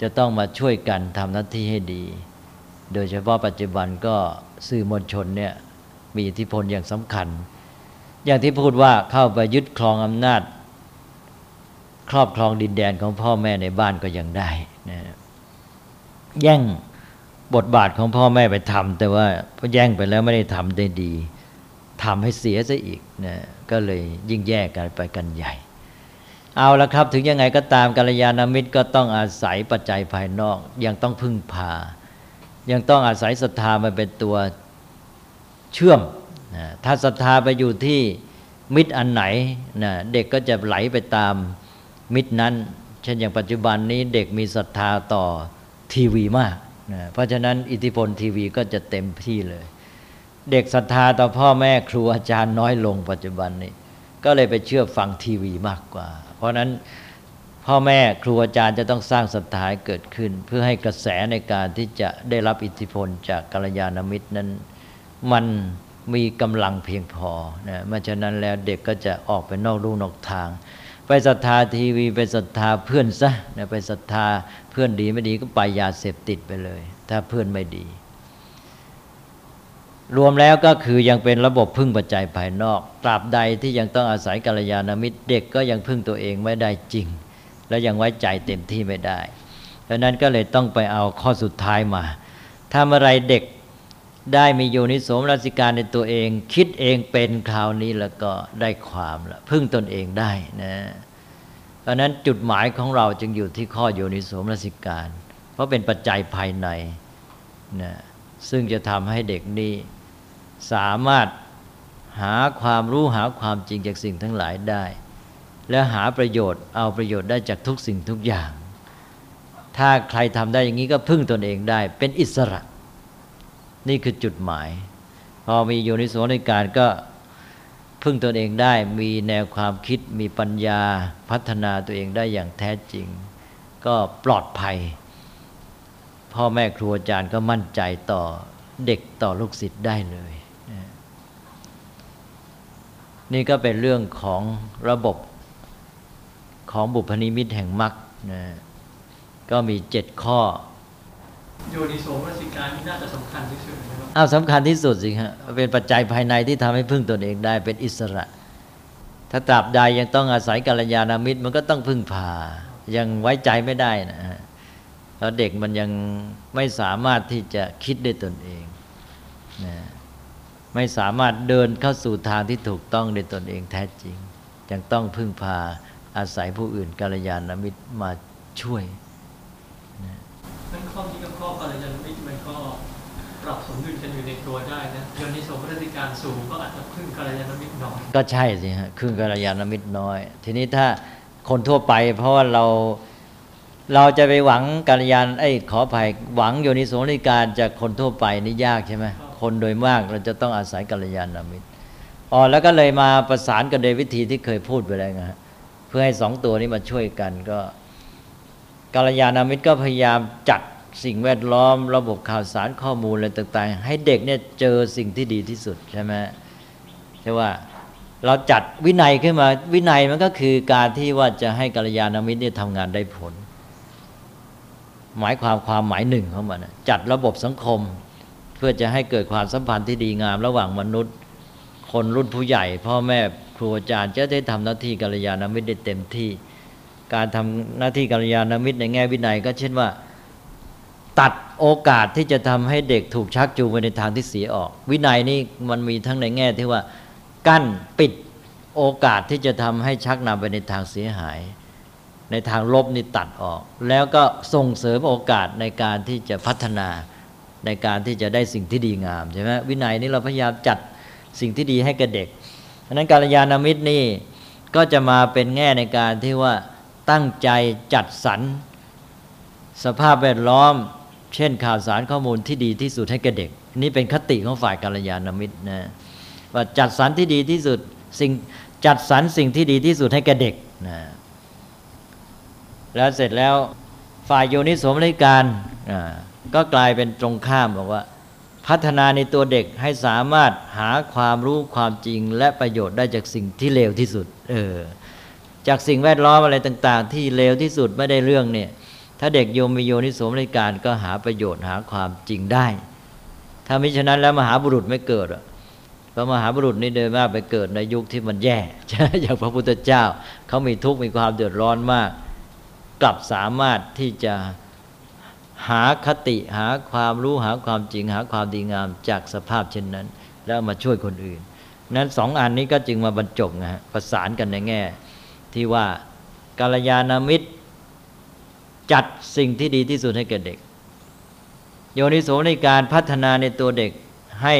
จะต้องมาช่วยกันทำหน้าที่ให้ดี โดยเฉพาะปัจจุบันก็สื่อมวลชนเนี่ยมีอิทธิพลอย่างสำคัญ อย่างที่พูดว่าเข้าไปยึดครองอำนาจ ครอบครองดินแดนของพ่อแม่ในบ้านก็ยังได้นะแย่งบทบาทของพ่อแม่ไปทำแต่ว่าพอแย่งไปแล้วไม่ได้ทำได้ดีทำให้เสียซะอีกนะ ก็เลยยิ่งแยกกันไปกันใหญ่ เอาละครับถึงยังไงก็ตามกัลยาณมิตรก็ต้องอาศัยปัจจัยภายนอก ยังต้องพึ่งพา ยังต้องอาศัยศรัทธามาเป็นตัวเชื่อมนะถ้าศรัทธาไปอยู่ที่มิตรอันไหนนะเด็กก็จะไหลไปตามมิตรนั้น เช่นอย่างปัจจุบันนี้เด็กมีศรัทธาต่อทีวีมากนะเพราะฉะนั้นอิทธิพลทีวีก็จะเต็มที่เลย เด็กศรัทธาต่อพ่อแม่ครูอาจารย์น้อยลงปัจจุบันนี้ ก็เลยไปเชื่อฟังทีวีมากกว่า เพราะนั้นพ่อแม่ครูอาจารย์จะต้องสร้างศรัทธาเกิดขึ้น เพื่อให้กระแสในการที่จะได้รับอิทธิพลจากกัลยาณมิตรนั้น มันมีกำลังเพียงพอนะเมื่อฉะนั้นแล้วเด็กก็จะออกไปนอกรูนอกทาง ไปศรัทธาทีวี ไปศรัทธาเพื่อนซะนะไปศรัทธาเพื่อนดีไม่ดีก็ไปยาเสพติดไปเลย ถ้าเพื่อนไม่ดี รวมแล้วก็คือยังเป็นระบบพึ่งปัจจัยภายนอก ตราบใดที่ยังต้องอาศัยกัลยาณมิตรเด็กก็ยังพึ่งตัวเองไม่ได้จริง และยังไว้ใจเต็มที่ไม่ได้ดังนั้นก็เลยต้องไปเอาข้อสุดท้ายมาทำอะไรเด็กได้มีโยนิสมรสิการในตัวเอง คิดเองเป็นคราวนี้แล้วก็ได้ความละพึ่งตนเองได้นะเพราะนั้นจุดหมายของเราจึงอยู่ที่ข้อโยนิสมรสิการ เพราะเป็นปัจจัยภายในนะซึ่งจะทำให้เด็กนี้ สามารถหาความรู้หาความจริงจากสิ่งทั้งหลายได้ และหาประโยชน์เอาประโยชน์ได้จากทุกสิ่งทุกอย่าง ถ้าใครทำได้อย่างนี้ก็พึ่งตนเองได้ เป็นอิสระ นี่คือจุดหมาย พอมีโยนิโสในการก็พึ่งตนเองได้มีแนวความคิดมีปัญญาพัฒนาตัวเองได้อย่างแท้จริง ก็ปลอดภัย พ่อแม่ครูอาจารย์ก็มั่นใจต่อเด็กต่อลูกศิษย์ได้เลย นี่ก็เป็นเรื่องของระบบของบุพนิมิตแห่งมรรคนะก็มีเจ็ดข้อ โยนิโสมนสิการนี่น่าจะสำคัญที่สุดนะครับอ้าวสำคัญที่สุดสิฮะเป็นปัจจัยภายในที่ทำให้พึ่งตนเองได้เป็นอิสระ ถ้าตราบใดยังต้องอาศัยกัลยาณมิตรมันก็ต้องพึ่งพา ยังไว้ใจไม่ได้นะฮะเพราะเด็กมันยังไม่สามารถที่จะคิดได้ตนเองนะ ไม่สามารถเดินเข้าสู่ทางที่ถูกต้องในตนเองแท้จริงยังต้องพึ่งพาอาศัยผู้อื่นกัลยาณมิตรมาช่วยนั่นข้อนี้กับข้อกัลยาณมิตรมันก็ปรับสมดุลกันอยู่ในตัวได้นะโยนิโสมนสิการสูงก็อาจจะพึ่งกัลยาณมิตรน้อยก็ใช่สิฮะครึ่งกัลยาณมิตรน้อย ทีนี้ถ้าคนทั่วไป เพราะว่าเราเราจะไปหวังกัลยาณไอ้ยขออภัยหวังโยนิโสมนสิการจากคนทั่วไปนี่ยากใช่ไหม คนโดยมาก เราจะต้องอาศัยกัลยาณมิตรอ๋อแล้วก็เลยมาประสานกันโดยวิธีที่เคยพูดไปแล้วนะฮะเพื่อให้สองตัวนี้มาช่วยกันก็กัลยาณมิตรก็พยายามจัดสิ่งแวดล้อม ระบบข่าวสารข้อมูลอะไรต่างๆ ให้เด็กเนี่ยเจอสิ่งที่ดีที่สุดใช่ไหมใช่ว่าเราจัดวินัยขึ้นมาวินัยมันก็คือการที่ว่าจะให้กัลยาณมิตรเนี่ยทำงานได้ผล หมายความความหมายหนึ่งของมันนะจัดระบบสังคม เพื่อจะให้เกิดความสัมพันธ์ที่ดีงามระหว่างมนุษย์ คนรุ่นผู้ใหญ่ พ่อแม่ครูอาจารย์จะได้ทำหน้าที่กัลยาณมิตรได้เต็มที่ การทำหน้าที่กัลยาณมิตรในแง่วินัย ก็เช่นว่าตัดโอกาสที่จะทำให้เด็กถูกชักจูงไปในทางที่เสียออก วินัยนี่มันมีทั้งในแง่ที่ว่ากั้นปิดโอกาสที่จะทำให้ชักนำไปในทางเสียหาย ในทางลบนี่ตัดออก แล้วก็ส่งเสริมโอกาสในการที่จะพัฒนา ในการที่จะได้สิ่งที่ดีงามใช่ไหมวินัยนี่เราพยายามจัดสิ่งที่ดีให้กับเด็กเพราะฉะนั้นการยานามิตรนี่ก็จะมาเป็นแง่ในการที่ว่าตั้งใจจัดสรรสภาพแวดล้อม เช่นข่าวสารข้อมูลที่ดีที่สุดให้แก่เด็ก นี่เป็นคติของฝ่ายกัลยาณมิตรนะว่าจัดสรรที่ดีที่สุดสิ่งจัดสรรสิ่งที่ดีที่สุดให้แก่เด็กนะแล้วเสร็จแล้วฝ่ายโยนิสมนิการอ่า ก็กลายเป็นตรงข้ามบอกว่า พัฒนาในตัวเด็กให้สามารถหาความรู้ความจริง และประโยชน์ได้จากสิ่งที่เลวที่สุด เออ จากสิ่งแวดล้อมอะไรต่าง ๆ ที่เลวที่สุดไม่ได้เรื่องเนี่ย ถ้าเด็กโยมมีโยนิสมนสิการก็หาประโยชน์หาความจริงได้ ถ้ามิฉะนั้นแล้วมหาบุรุษไม่เกิดอะพระมหาบุรุษนี่เดินมากไปเกิดในยุคที่มันแย่ใช่อย่างพระพุทธเจ้า เขามีทุกข์มีความเดือดร้อนมาก กลับสามารถที่จะ หาคติหาความรู้หาความจริง หาความดีงามจากสภาพเช่นนั้น แล้วมาช่วยคนอื่น นั้นสองอันนี้ก็จึงมาบรรจบนะฮะประสานกันในแง่ ที่ว่ากาลยานามิตร จัดสิ่งที่ดีที่สุดให้แก่เด็ก โยนิโสในการพัฒนาในตัวเด็กให้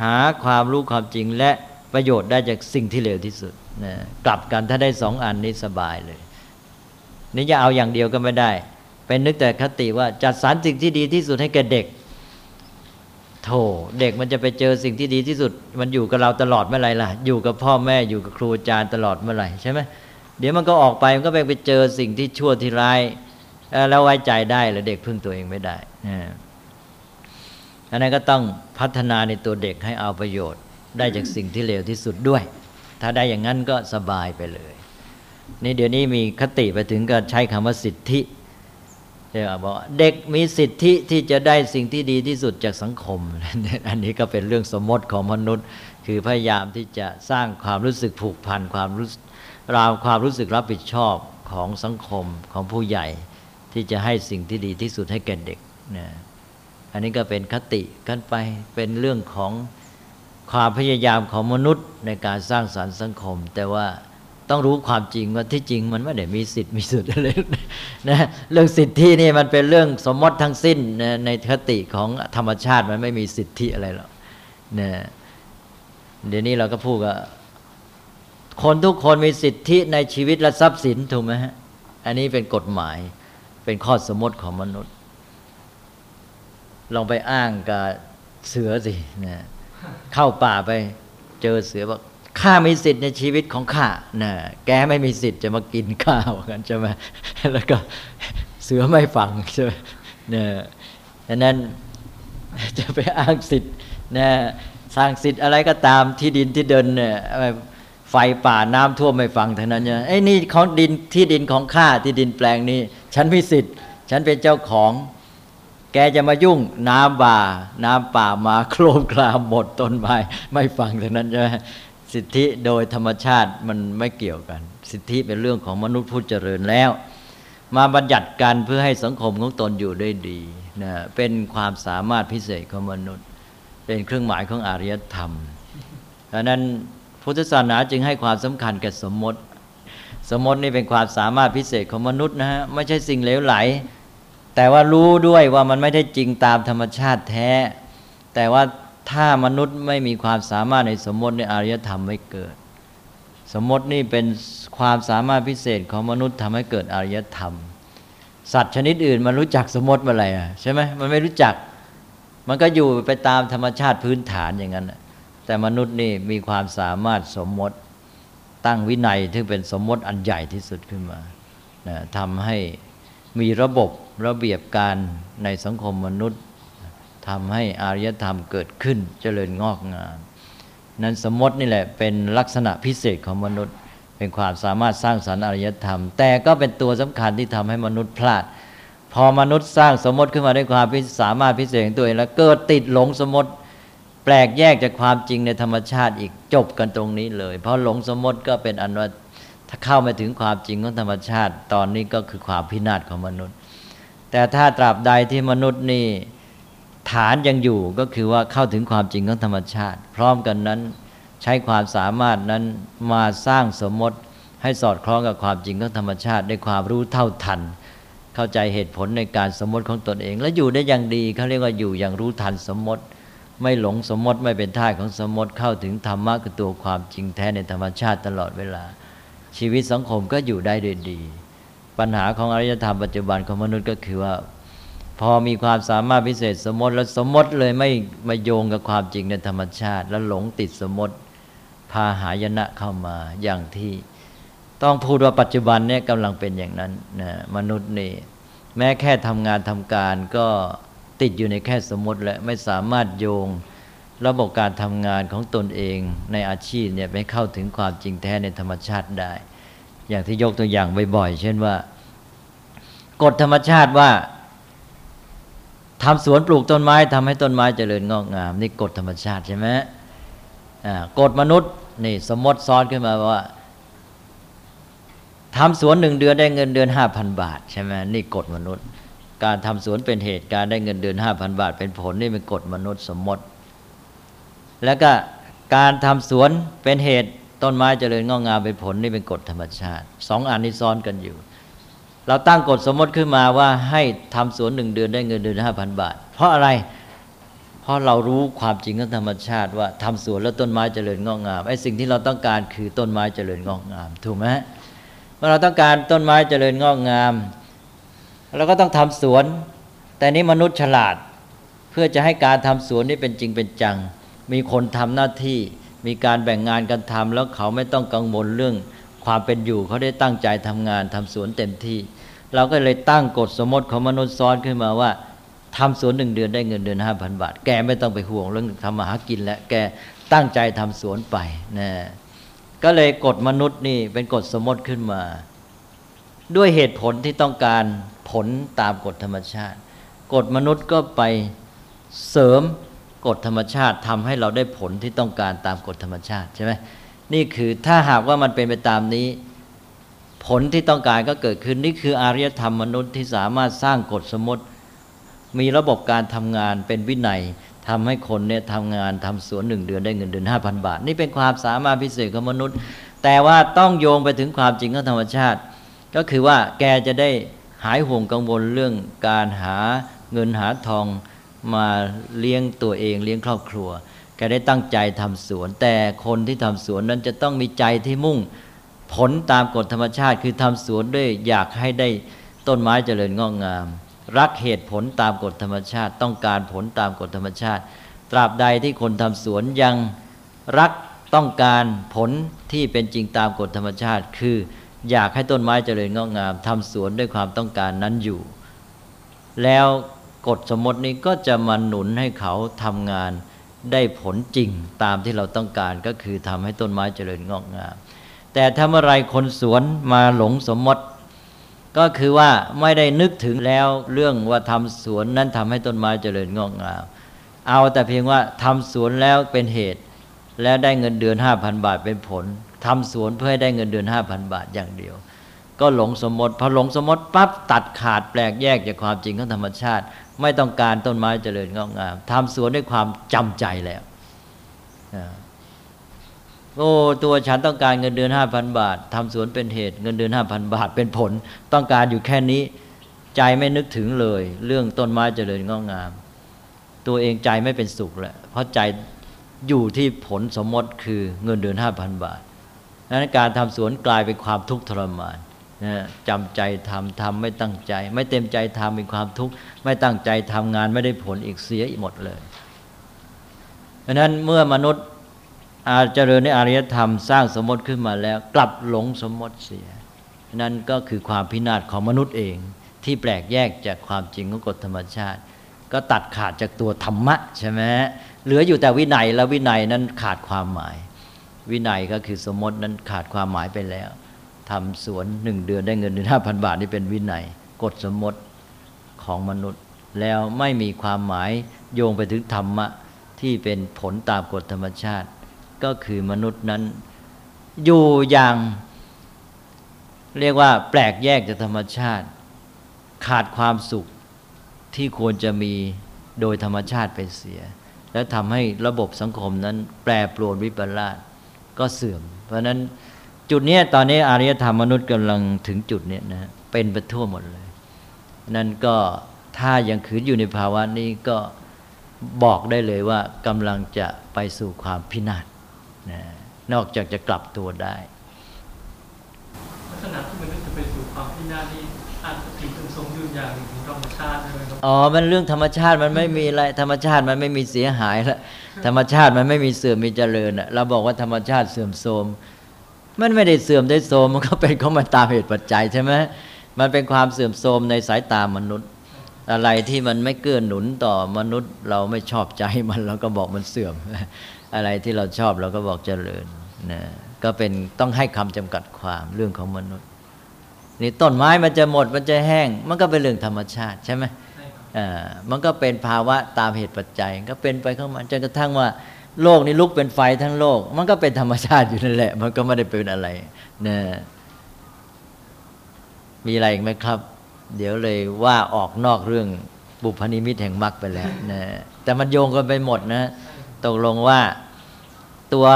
หาความรู้ความจริงและประโยชน์ได้จากสิ่งที่เลวที่สุดนะกลับกันถ้าได้สองอันนี้สบายเลย นี่จะเอาอย่างเดียวก็ไม่ได้ เป็นนึกแต่คติว่าจัดสรรสิ่งที่ดีที่สุดให้แก่เด็กโธ่เด็กมันจะไปเจอสิ่งที่ดีที่สุด มันอยู่กับเราตลอดเมื่อไรล่ะ อยู่กับพ่อแม่อยู่กับครูอาจารย์ตลอดเมื่อไรใช่ไหมเดี๋ยวมันก็ออกไปมันก็ไปไปเจอสิ่งที่ชั่วที่ร้ายเอ่อแล้วไว้ใจได้หรือเด็กพึ่งตัวเองไม่ได้อ่าอันนั้นก็ต้องพัฒนาในตัวเด็กให้เอาประโยชน์ ได้จากสิ่งที่เลวที่สุดด้วย ถ้าได้อย่างนั้นก็สบายไปเลย นี่เดี๋ยวนี้มีคติไปถึงก็ใช้คำว่าสิทธิ บอกเด็กมีสิทธิที่จะได้สิ่งที่ดีที่สุดจากสังคม อันนี้ก็เป็นเรื่องสมมติของมนุษย์ คือพยายามที่จะสร้างความรู้สึกผูกพันความรู้ราวความรู้สึกรับผิดชอบของสังคมของผู้ใหญ่ ที่จะให้สิ่งที่ดีที่สุดให้แก่เด็กนะอันนี้ก็เป็นคติกันไปเป็นเรื่องของความพยายามของมนุษย์ในการสร้างสารรค์สังคม แต่ว่า ต้องรู้ความจริงว่าที่จริงมันไม่ได้มีสิทธิ์มีสุดอะไรนะเรื่องสิทธินี่มันเป็นเรื่องสมมติทั้งสิ้นนะในคติของธรรมชาติมันไม่มีสิทธิอะไรหรอกนะเดี๋ยวนี้เราก็พูดว่าคนทุกคนมีสิทธิในชีวิตและทรัพย์สินถูกไหมฮะอันนี้เป็นกฎหมายเป็นข้อสมมติของมนุษย์ ลองไปอ้างกับเสือสินะเข้าป่าไปเจอเสือบอก ข้ามีสิทธิ์ในชีวิตของข้านะแกไม่มีสิทธิ์จะมากินข้าวกันใช่ไหมแล้วก็เสือไม่ฟังใช่ไหมเนี่ยดังนั้นจะไปอ้างสิทธิ์นะสร้างสิทธิ์อะไรก็ตามที่ดินที่เดินเนี่ยไฟป่าน้ำท่วมไม่ฟังทั้งนั้นเนี่ยไอ้นี่ของดินที่ดินของข้าที่ดินแปลงนี้ ฉันมีสิทธิ์ ฉันเป็นเจ้าของ แกจะมายุ่งน้ำบ่า น้ำป่ามาโครมคลามหมดต้นไม้ไม่ฟังทั้งนั้นใช่ไหม สิทธิโดยธรรมชาติมันไม่เกี่ยวกัน สิทธิเป็นเรื่องของมนุษย์ผู้เจริญแล้ว มาบัญญัติกันเพื่อให้สังคมของตนอยู่ได้ดีนะเป็นความสามารถพิเศษของมนุษย์ เป็นเครื่องหมายของอารยธรรมดังนั้นพุทธศาสนาจึงให้ความสำคัญแก่สมมติ สมมตินี่เป็นความสามารถพิเศษของมนุษย์นะฮะไม่ใช่สิ่งเลวไหล แต่ว่ารู้ด้วยว่ามันไม่ได้จริงตามธรรมชาติแท้ แต่ว่า ถ้ามนุษย์ไม่มีความสามารถในสมมติในอารยธรรมไม่เกิด สมมตินี่เป็นความสามารถพิเศษของมนุษย์ทำให้เกิดอารยธรรม สัตว์ชนิดอื่นมันรู้จักสมมติเมื่อไหร่ะใช่ไหมมันไม่รู้จัก มันก็อยู่ไปตามธรรมชาติพื้นฐานอย่างนั้นแต่มนุษย์นี่มีความสามารถสมมติตั้งวินัยที่เป็นสมมติอันใหญ่ที่สุดขึ้นมานะทำให้มีระบบระเบียบการในสังคมมนุษย์ ทำให้อารยธรรมเกิดขึ้นเจริญงอกงาม นั้นสมมตินี่แหละเป็นลักษณะพิเศษของมนุษย์ เป็นความสามารถสร้างสรรค์อารยธรรม แต่ก็เป็นตัวสำคัญที่ทำให้มนุษย์พลาด พอมนุษย์สร้างสมมติขึ้นมาด้วยความสามารถพิเศษของตัวเองแล้วเกิดติดหลงสมมติแปลกแยกจากความจริงในธรรมชาติอีกจบกันตรงนี้เลย เพราะหลงสมมติก็เป็นอันว่าถ้าเข้ามาถึงความจริงของธรรมชาติ ตอนนี้ก็คือความพินาศของมนุษย์ แต่ถ้าตราบใดที่มนุษย์นี่ ฐานยังอยู่ก็คือว่าเข้าถึงความจริงของธรรมชาติ พร้อมกันนั้นใช้ความสามารถนั้นมาสร้างสมมติให้สอดคล้องกับความจริงของธรรมชาติด้วยความรู้เท่าทัน เข้าใจเหตุผลในการสมมติของตนเอง และอยู่ได้อย่างดีเขาเรียกว่าอยู่อย่างรู้ทันสมมติ ไม่หลงสมมติไม่เป็นท่าของสมมติเข้าถึงธรรมะคือตัวความจริงแท้ในธรรมชาติตลอดเวลา ชีวิตสังคมก็อยู่ได้ด้วยดี ปัญหาของอริยธรรมปัจจุบันของมนุษย์ก็คือว่า พอมีความสามารถพิเศษสมมติ แล้วสมมติเลยไม่มาโยงกับความจริงในธรรมชาติ แล้วหลงติดสมมติพาหายนะเข้ามาอย่างที่ ต้องพูดว่าปัจจุบันเนี่ยกำลังเป็นอย่างนั้นนะมนุษย์นี่แม้แค่ทำงานทำการก็ติดอยู่ในแค่สมมติและไม่สามารถโยงระบบการทำงานของตนเองในอาชีพเนี่ยไปเข้าถึงความจริงแท้ในธรรมชาติได้ อย่างที่ยกตัวอย่างบ่อยๆ เช่นว่า กฎธรรมชาติว่า ทำสวนปลูกต้นไม้ทำให้ต้นไม้เจริญงอกงาม นี่กฎธรรมชาติใช่ไหมกฎมนุษย์นี่สมมติซ้อนขึ้นมาว่าทำสวนหนึ่งเดือนได้เงินเดือนห้าพันบาทใช่ไหมนี่กฎมนุษย์ การทำสวนเป็นเหตุการได้เงินเดือนห้าพันบาท เป็นผลนี่เป็นกฎมนุษย์สมมติ แล้วก็การทำสวนเป็นเหตุต้นไม้เจริญงอกงามเป็นผลนี่เป็นกฎธรรมชาติสองอันนี้ซ้อนกันอยู่ เราตั้งกฎสมมติขึ้นมาว่าให้ทำสวนหนึ่งเดือนได้เงินเดือนห้าพันบาท เพราะอะไร เพราะเรารู้ความจริงของธรรมชาติว่าทำสวนแล้วต้นไม้เจริญงอกงามไอ้สิ่งที่เราต้องการคือต้นไม้เจริญงอกงาม ถูกไหมเมื่อเราต้องการต้นไม้เจริญงอกงามเราก็ต้องทำสวน แต่นี้มนุษย์ฉลาด เพื่อจะให้การทำสวนนี่เป็นจริงเป็นจัง มีคนทำหน้าที่ มีการแบ่งงานกันทำแล้วเขาไม่ต้องกังวลเรื่องความเป็นอยู่เขาได้ตั้งใจทำงานทำสวนเต็มที่ เราก็เลยตั้งกฎสมมติของมนุษย์ซ้อนขึ้นมาว่าทำสวนหนึ่งเดือนได้เงินเดือนห้าพันบาท แกไม่ต้องไปห่วงเรื่องทำมาหากินแล้วแกตั้งใจทำสวนไปนะก็เลยกฎมนุษย์นี่เป็นกฎสมมติขึ้นมา ด้วยเหตุผลที่ต้องการผลตามกฎธรรมชาติ กฎมนุษย์ก็ไปเสริมกฎธรรมชาติทำให้เราได้ผลที่ต้องการตามกฎธรรมชาติใช่ไหมนี่คือถ้าหากว่ามันเป็นไปตามนี้ ผลที่ต้องการก็เกิดขึ้นนี่คืออารยธรรมมนุษย์ที่สามารถสร้างกฎสมมติ มีระบบการทำงานเป็นวินัยทำให้คนเนี่ยทำงานทำสวนหนึ่งเดือนได้เงินเดือนห้าพันบาท นี่เป็นความสามารถพิเศษของมนุษย์ แต่ว่าต้องโยงไปถึงความจริงของธรรมชาติ ก็คือว่าแกจะได้หายห่วงกังวลเรื่องการหาเงินหาทองมาเลี้ยงตัวเองเลี้ยงครอบครัวแกได้ตั้งใจทำสวน แต่คนที่ทำสวนนั้นจะต้องมีใจที่มุ่ง ผลตามกฎธรรมชาติคือทำสวนด้วยอยากให้ได้ต้นไม้เจริญงอกงาม รักเหตุผลตามกฎธรรมชาติ ต้องการผลตามกฎธรรมชาติ ตราบใดที่คนทำสวนยังรักต้องการผลที่เป็นจริงตามกฎธรรมชาติ คืออยากให้ต้นไม้เจริญงอกงามทำสวนด้วยความต้องการนั้นอยู่ แล้วกฎสมมตินี้ก็จะมาหนุนให้เขาทำงานได้ผลจริงตามที่เราต้องการก็คือทำให้ต้นไม้เจริญงอกงาม แต่ถ้าเมื่อไรคนสวนมาหลงสมมติ ก็คือว่าไม่ได้นึกถึงแล้วเรื่องว่าทำสวนนั้นทำให้ต้นไม้เจริญงอกงามเอาแต่เพียงว่าทำสวนแล้วเป็นเหตุ แล้วได้เงินเดือนห้าพันบาทเป็นผลทำสวนเพื่อให้ได้เงินเดือนห้าพันบาทอย่างเดียว ก็หลงสมมติพอหลงสมมติปั๊บตัดขาดแปลกแยกจากความจริงของธรรมชาติ ไม่ต้องการต้นไม้เจริญงอกงามทำสวนด้วยความจำใจแล้ว โอ้ตัวฉันต้องการเงินเดือนห้าพันบาททำสวนเป็นเหตุเงินเดือนห้าพันบาทเป็นผล ต้องการอยู่แค่นี้ ใจไม่นึกถึงเลย เรื่องต้นไม้เจริญงอกงาม ตัวเองใจไม่เป็นสุขแหละเพราะใจอยู่ที่ผลสมมติคือเงินเดือนห้าพันบาทนั้นการทำสวนกลายเป็นความทุกข์ทรมานนะจำใจทำทำไม่ตั้งใจ ไม่เต็มใจทำเป็นความทุกข์ไม่ตั้งใจทำงานไม่ได้ผลอีกเสียหมดเลยเพราะนั้นเมื่อมนุษย์ อาจเจริญในอารยธรรมสร้างสมมติขึ้นมาแล้ว กลับหลงสมมติเสีย นั่นก็คือความพินาศของมนุษย์เอง ที่แปลกแยกจากความจริงของกฎธรรมชาติ ก็ตัดขาดจากตัวธรรมะใช่ไหมเหลืออยู่แต่วินัยแล้ววินัยนั้นขาดความหมาย วินัยก็คือสมมตินั้นขาดความหมายไปแล้วทำสวนหนึ่งเดือนได้เงินเดือนห้าพันบาทนี่เป็นวินัยกฎสมมติของมนุษย์ แล้วไม่มีความหมายโยงไปถึงธรรมะที่เป็นผลตามกฎธรรมชาติ ก็คือมนุษย์นั้น อยู่อย่าง เรียกว่า แปลกแยกจากธรรมชาติ ขาดความสุขที่ควรจะมีโดยธรรมชาติไปเสีย และทำให้ระบบสังคมนั้นแปรปรวนวิปลาสก็เสื่อม เพราะนั้นจุดนี้ตอนนี้อารยธรรมมนุษย์กำลังถึงจุดนี้นะเป็นไปทั่วหมดเลย นั่นก็ถ้ายังขืนอยู่ในภาวะนี้ก็บอกได้เลยว่ากำลังจะไปสู่ความพินาศ นะนอกจากจะกลับตัวได้ ลักษณะที่มันจะไปสู่ความพินาศนี่อาจจะถึงถึงทรงยืนอย่างหนึ่งถึงธรรมชาติใช่ไหมครับอ๋อมันเรื่องธรรมชาติมันไม่มีอะไรธรรมชาติมันไม่มีเสียหายแล้วธรรมชาติมันไม่มีเสื่อมมีเจริญอะเราบอกว่าธรรมชาติเสื่อมโทรมมันไม่ได้เสื่อมได้โทรมมันก็เป็นของมันตามเหตุปัจจัยใช่ไหมมันเป็นความเสื่อมโทรมในสายตามนุษย์ อะไรที่มันไม่เกื้อหนุนต่อมนุษย์ เราไม่ชอบใจมันเราก็บอกมันเสื่อม อะไรที่เราชอบเราก็บอกเจริญนะก็เป็นต้องให้คำจำกัดความเรื่องของมนุษย์ นี่ต้นไม้มันจะหมดมันจะแห้ง มันก็เป็นเรื่องธรรมชาติใช่ไหมอ่ามันก็เป็นภาวะตามเหตุปัจจัย ก็เป็นไปของมันจนกระทั่งว่าโลกนี้ลุกเป็นไฟทั้งโลก มันก็เป็นธรรมชาติอยู่นั่นแหละ มันก็ไม่ได้เป็นอะไรนะมีอะไรอีกไหมครับ เดี๋ยวเลยว่าออกนอกเรื่องบุพนิมิตแห่งมรรคไปแล้วนะแต่มันโยงกันไปหมดนะตกลงว่า ตัว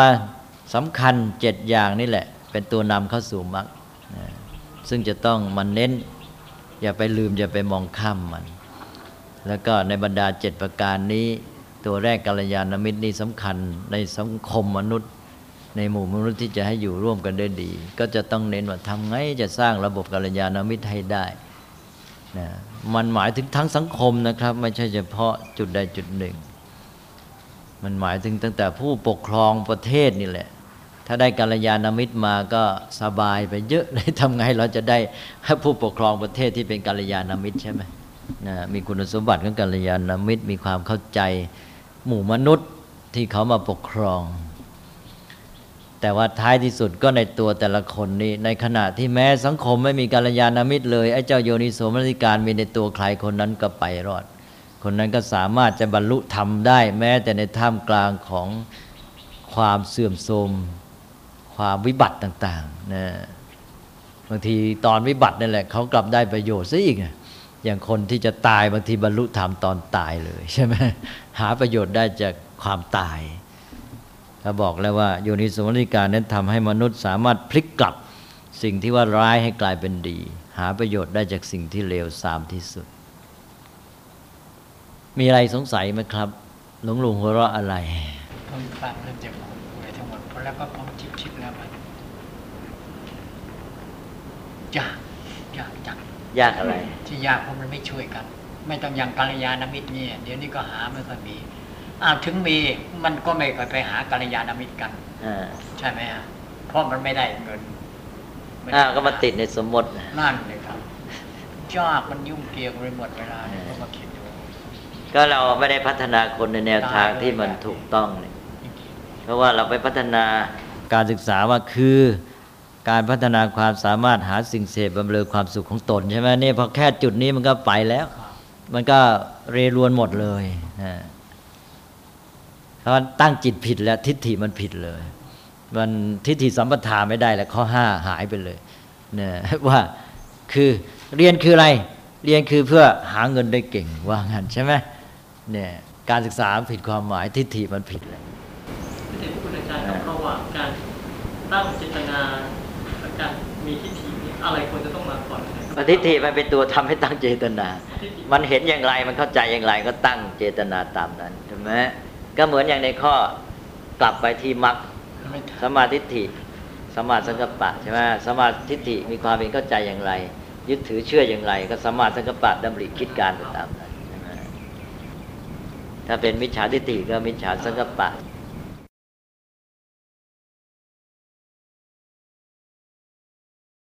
สำคัญเจ็ดอย่างนี่แหละ เป็นตัวนำเข้าสู่มรรคซึ่งจะต้องมันเน้น อย่าไปลืมอย่าไปมองข้ามมัน แล้วก็ในบรรดาเจ็ดประการนี้ ตัวแรกกัลยาณมิตรนี่สำคัญในสังคมมนุษย์ ในหมู่มนุษย์ที่จะให้อยู่ร่วมกันได้ดี ก็จะต้องเน้นว่าทำไงจะสร้างระบบกัลยาณมิตรให้ได้นะมันหมายถึงทั้งสังคมนะครับ ไม่ใช่เฉพาะจุดใดจุดหนึ่ง มันหมายถึงตั้งแต่ผู้ปกครองประเทศนี่แหละ ถ้าได้กัลยาณมิตรมาก็สบายไปเยอะเลยทำไงเราจะได้ให้ผู้ปกครองประเทศที่เป็นกัลยาณมิตรใช่ไหมนะมีคุณสมบัติของกัลยาณมิตร มีความเข้าใจหมู่มนุษย์ที่เขามาปกครอง แต่ว่าท้ายที่สุดก็ในตัวแต่ละคนนี้ ในขณะที่แม้สังคมไม่มีการยานามิตรเลยไอ้เจ้าโยนิโสมนสิการมีในตัวใครคนนั้นก็ไปรอด คนนั้นก็สามารถจะบรรลุธรรมได้ แม้แต่ในท่ามกลางของความเสื่อมโทรมความวิบัติต่างๆนะบางทีตอนวิบัตินั่นแหละเขากลับได้ประโยชน์ซะอีกอย่างคนที่จะตายบางทีบรรลุธรรมตอนตายเลยใช่ไหมหาประโยชน์ได้จากความตายเขาบอกแล้วว่าโยนิสมนิการนั้นทำให้มนุษย์สามารถพลิกกลับสิ่งที่ว่าร้ายให้กลายเป็นดี หาประโยชน์ได้จากสิ่งที่เลวทรามที่สุด มีอะไรสงสัยไหมครับ หลวงลุงหัวเราะอะไรผมฟังเริ่มจากผมป่วยทั้งหมดเพราะแล้วก็ผมคิดคิดแล้วมันยากยากจังยากอะไร ที่ยากเพราะมันไม่ช่วยกัน ไม่ต้องอย่างกัลยาณมิตรเนี่ยเดี๋ยวนี้ก็หาไม่ค่อยมีอ้าวถึงมีมันก็ไม่ค่อยไปหากัลยาณมิตรกันอ่าใช่ไหมฮะเพราะมันไม่ได้เงินไได้อ่าก็มาติดในสมมตินะนั่นเลยครับยากมันยุ่งเกี่ยวไปหมดเวลาเนี่ยเออก็มาคิดดู ก็เราไม่ได้พัฒนาคนในแนวทางที่มันถูกต้องเนี่ยเพราะว่าเราไปพัฒนาการศึกษาว่าคือการพัฒนาความสามารถหาสิ่งเสพบำเรอความสุขของตนใช่ไหมนี่พอแค่จุดนี้มันก็ไปแล้ว มันก็เรรวนหมดเลยนะเพราะตั้งจิตผิดแล้วทิฏฐิมันผิดเลย มันทิฏฐิสัมปทาไม่ได้แล้วข้อห้าหายไปเลยเนี่ยว่าคือเรียนคืออะไร เรียนคือเพื่อหาเงินได้เก่งว่างั้นใช่ไหม เนี่ยการศึกษาผิดความหมายทิฏฐิมันผิดเลยไม่ใช่ผู้อาจารย์ครับระหว่างการตั้งเจตนาและการมีทิฏฐิเนี่ยอะไรควรจะต้องมาก่อนนะครับทิฏฐิมันเป็นตัวทำให้ตั้งเจตนาทิฏฐิมันเห็นอย่างไรมันเข้าใจอย่างไรก็ตั้งเจตนาตามนั้นใช่ไหมก็เหมือนอย่างในข้อกลับไปที่มรรคไม่สมมาทิฏฐิสมมาสังกัปปะใช่ไหมสมมาทิฏฐิมีความเป็นเข้าใจอย่างไร ยึดถือเชื่ออย่างไร ก็สมมาสังกัปปะดำริคิดการไปตามนั้นใช่ไหม ถ้าเป็นมิจฉาทิฏฐิก็มิจฉาสังกัปปะ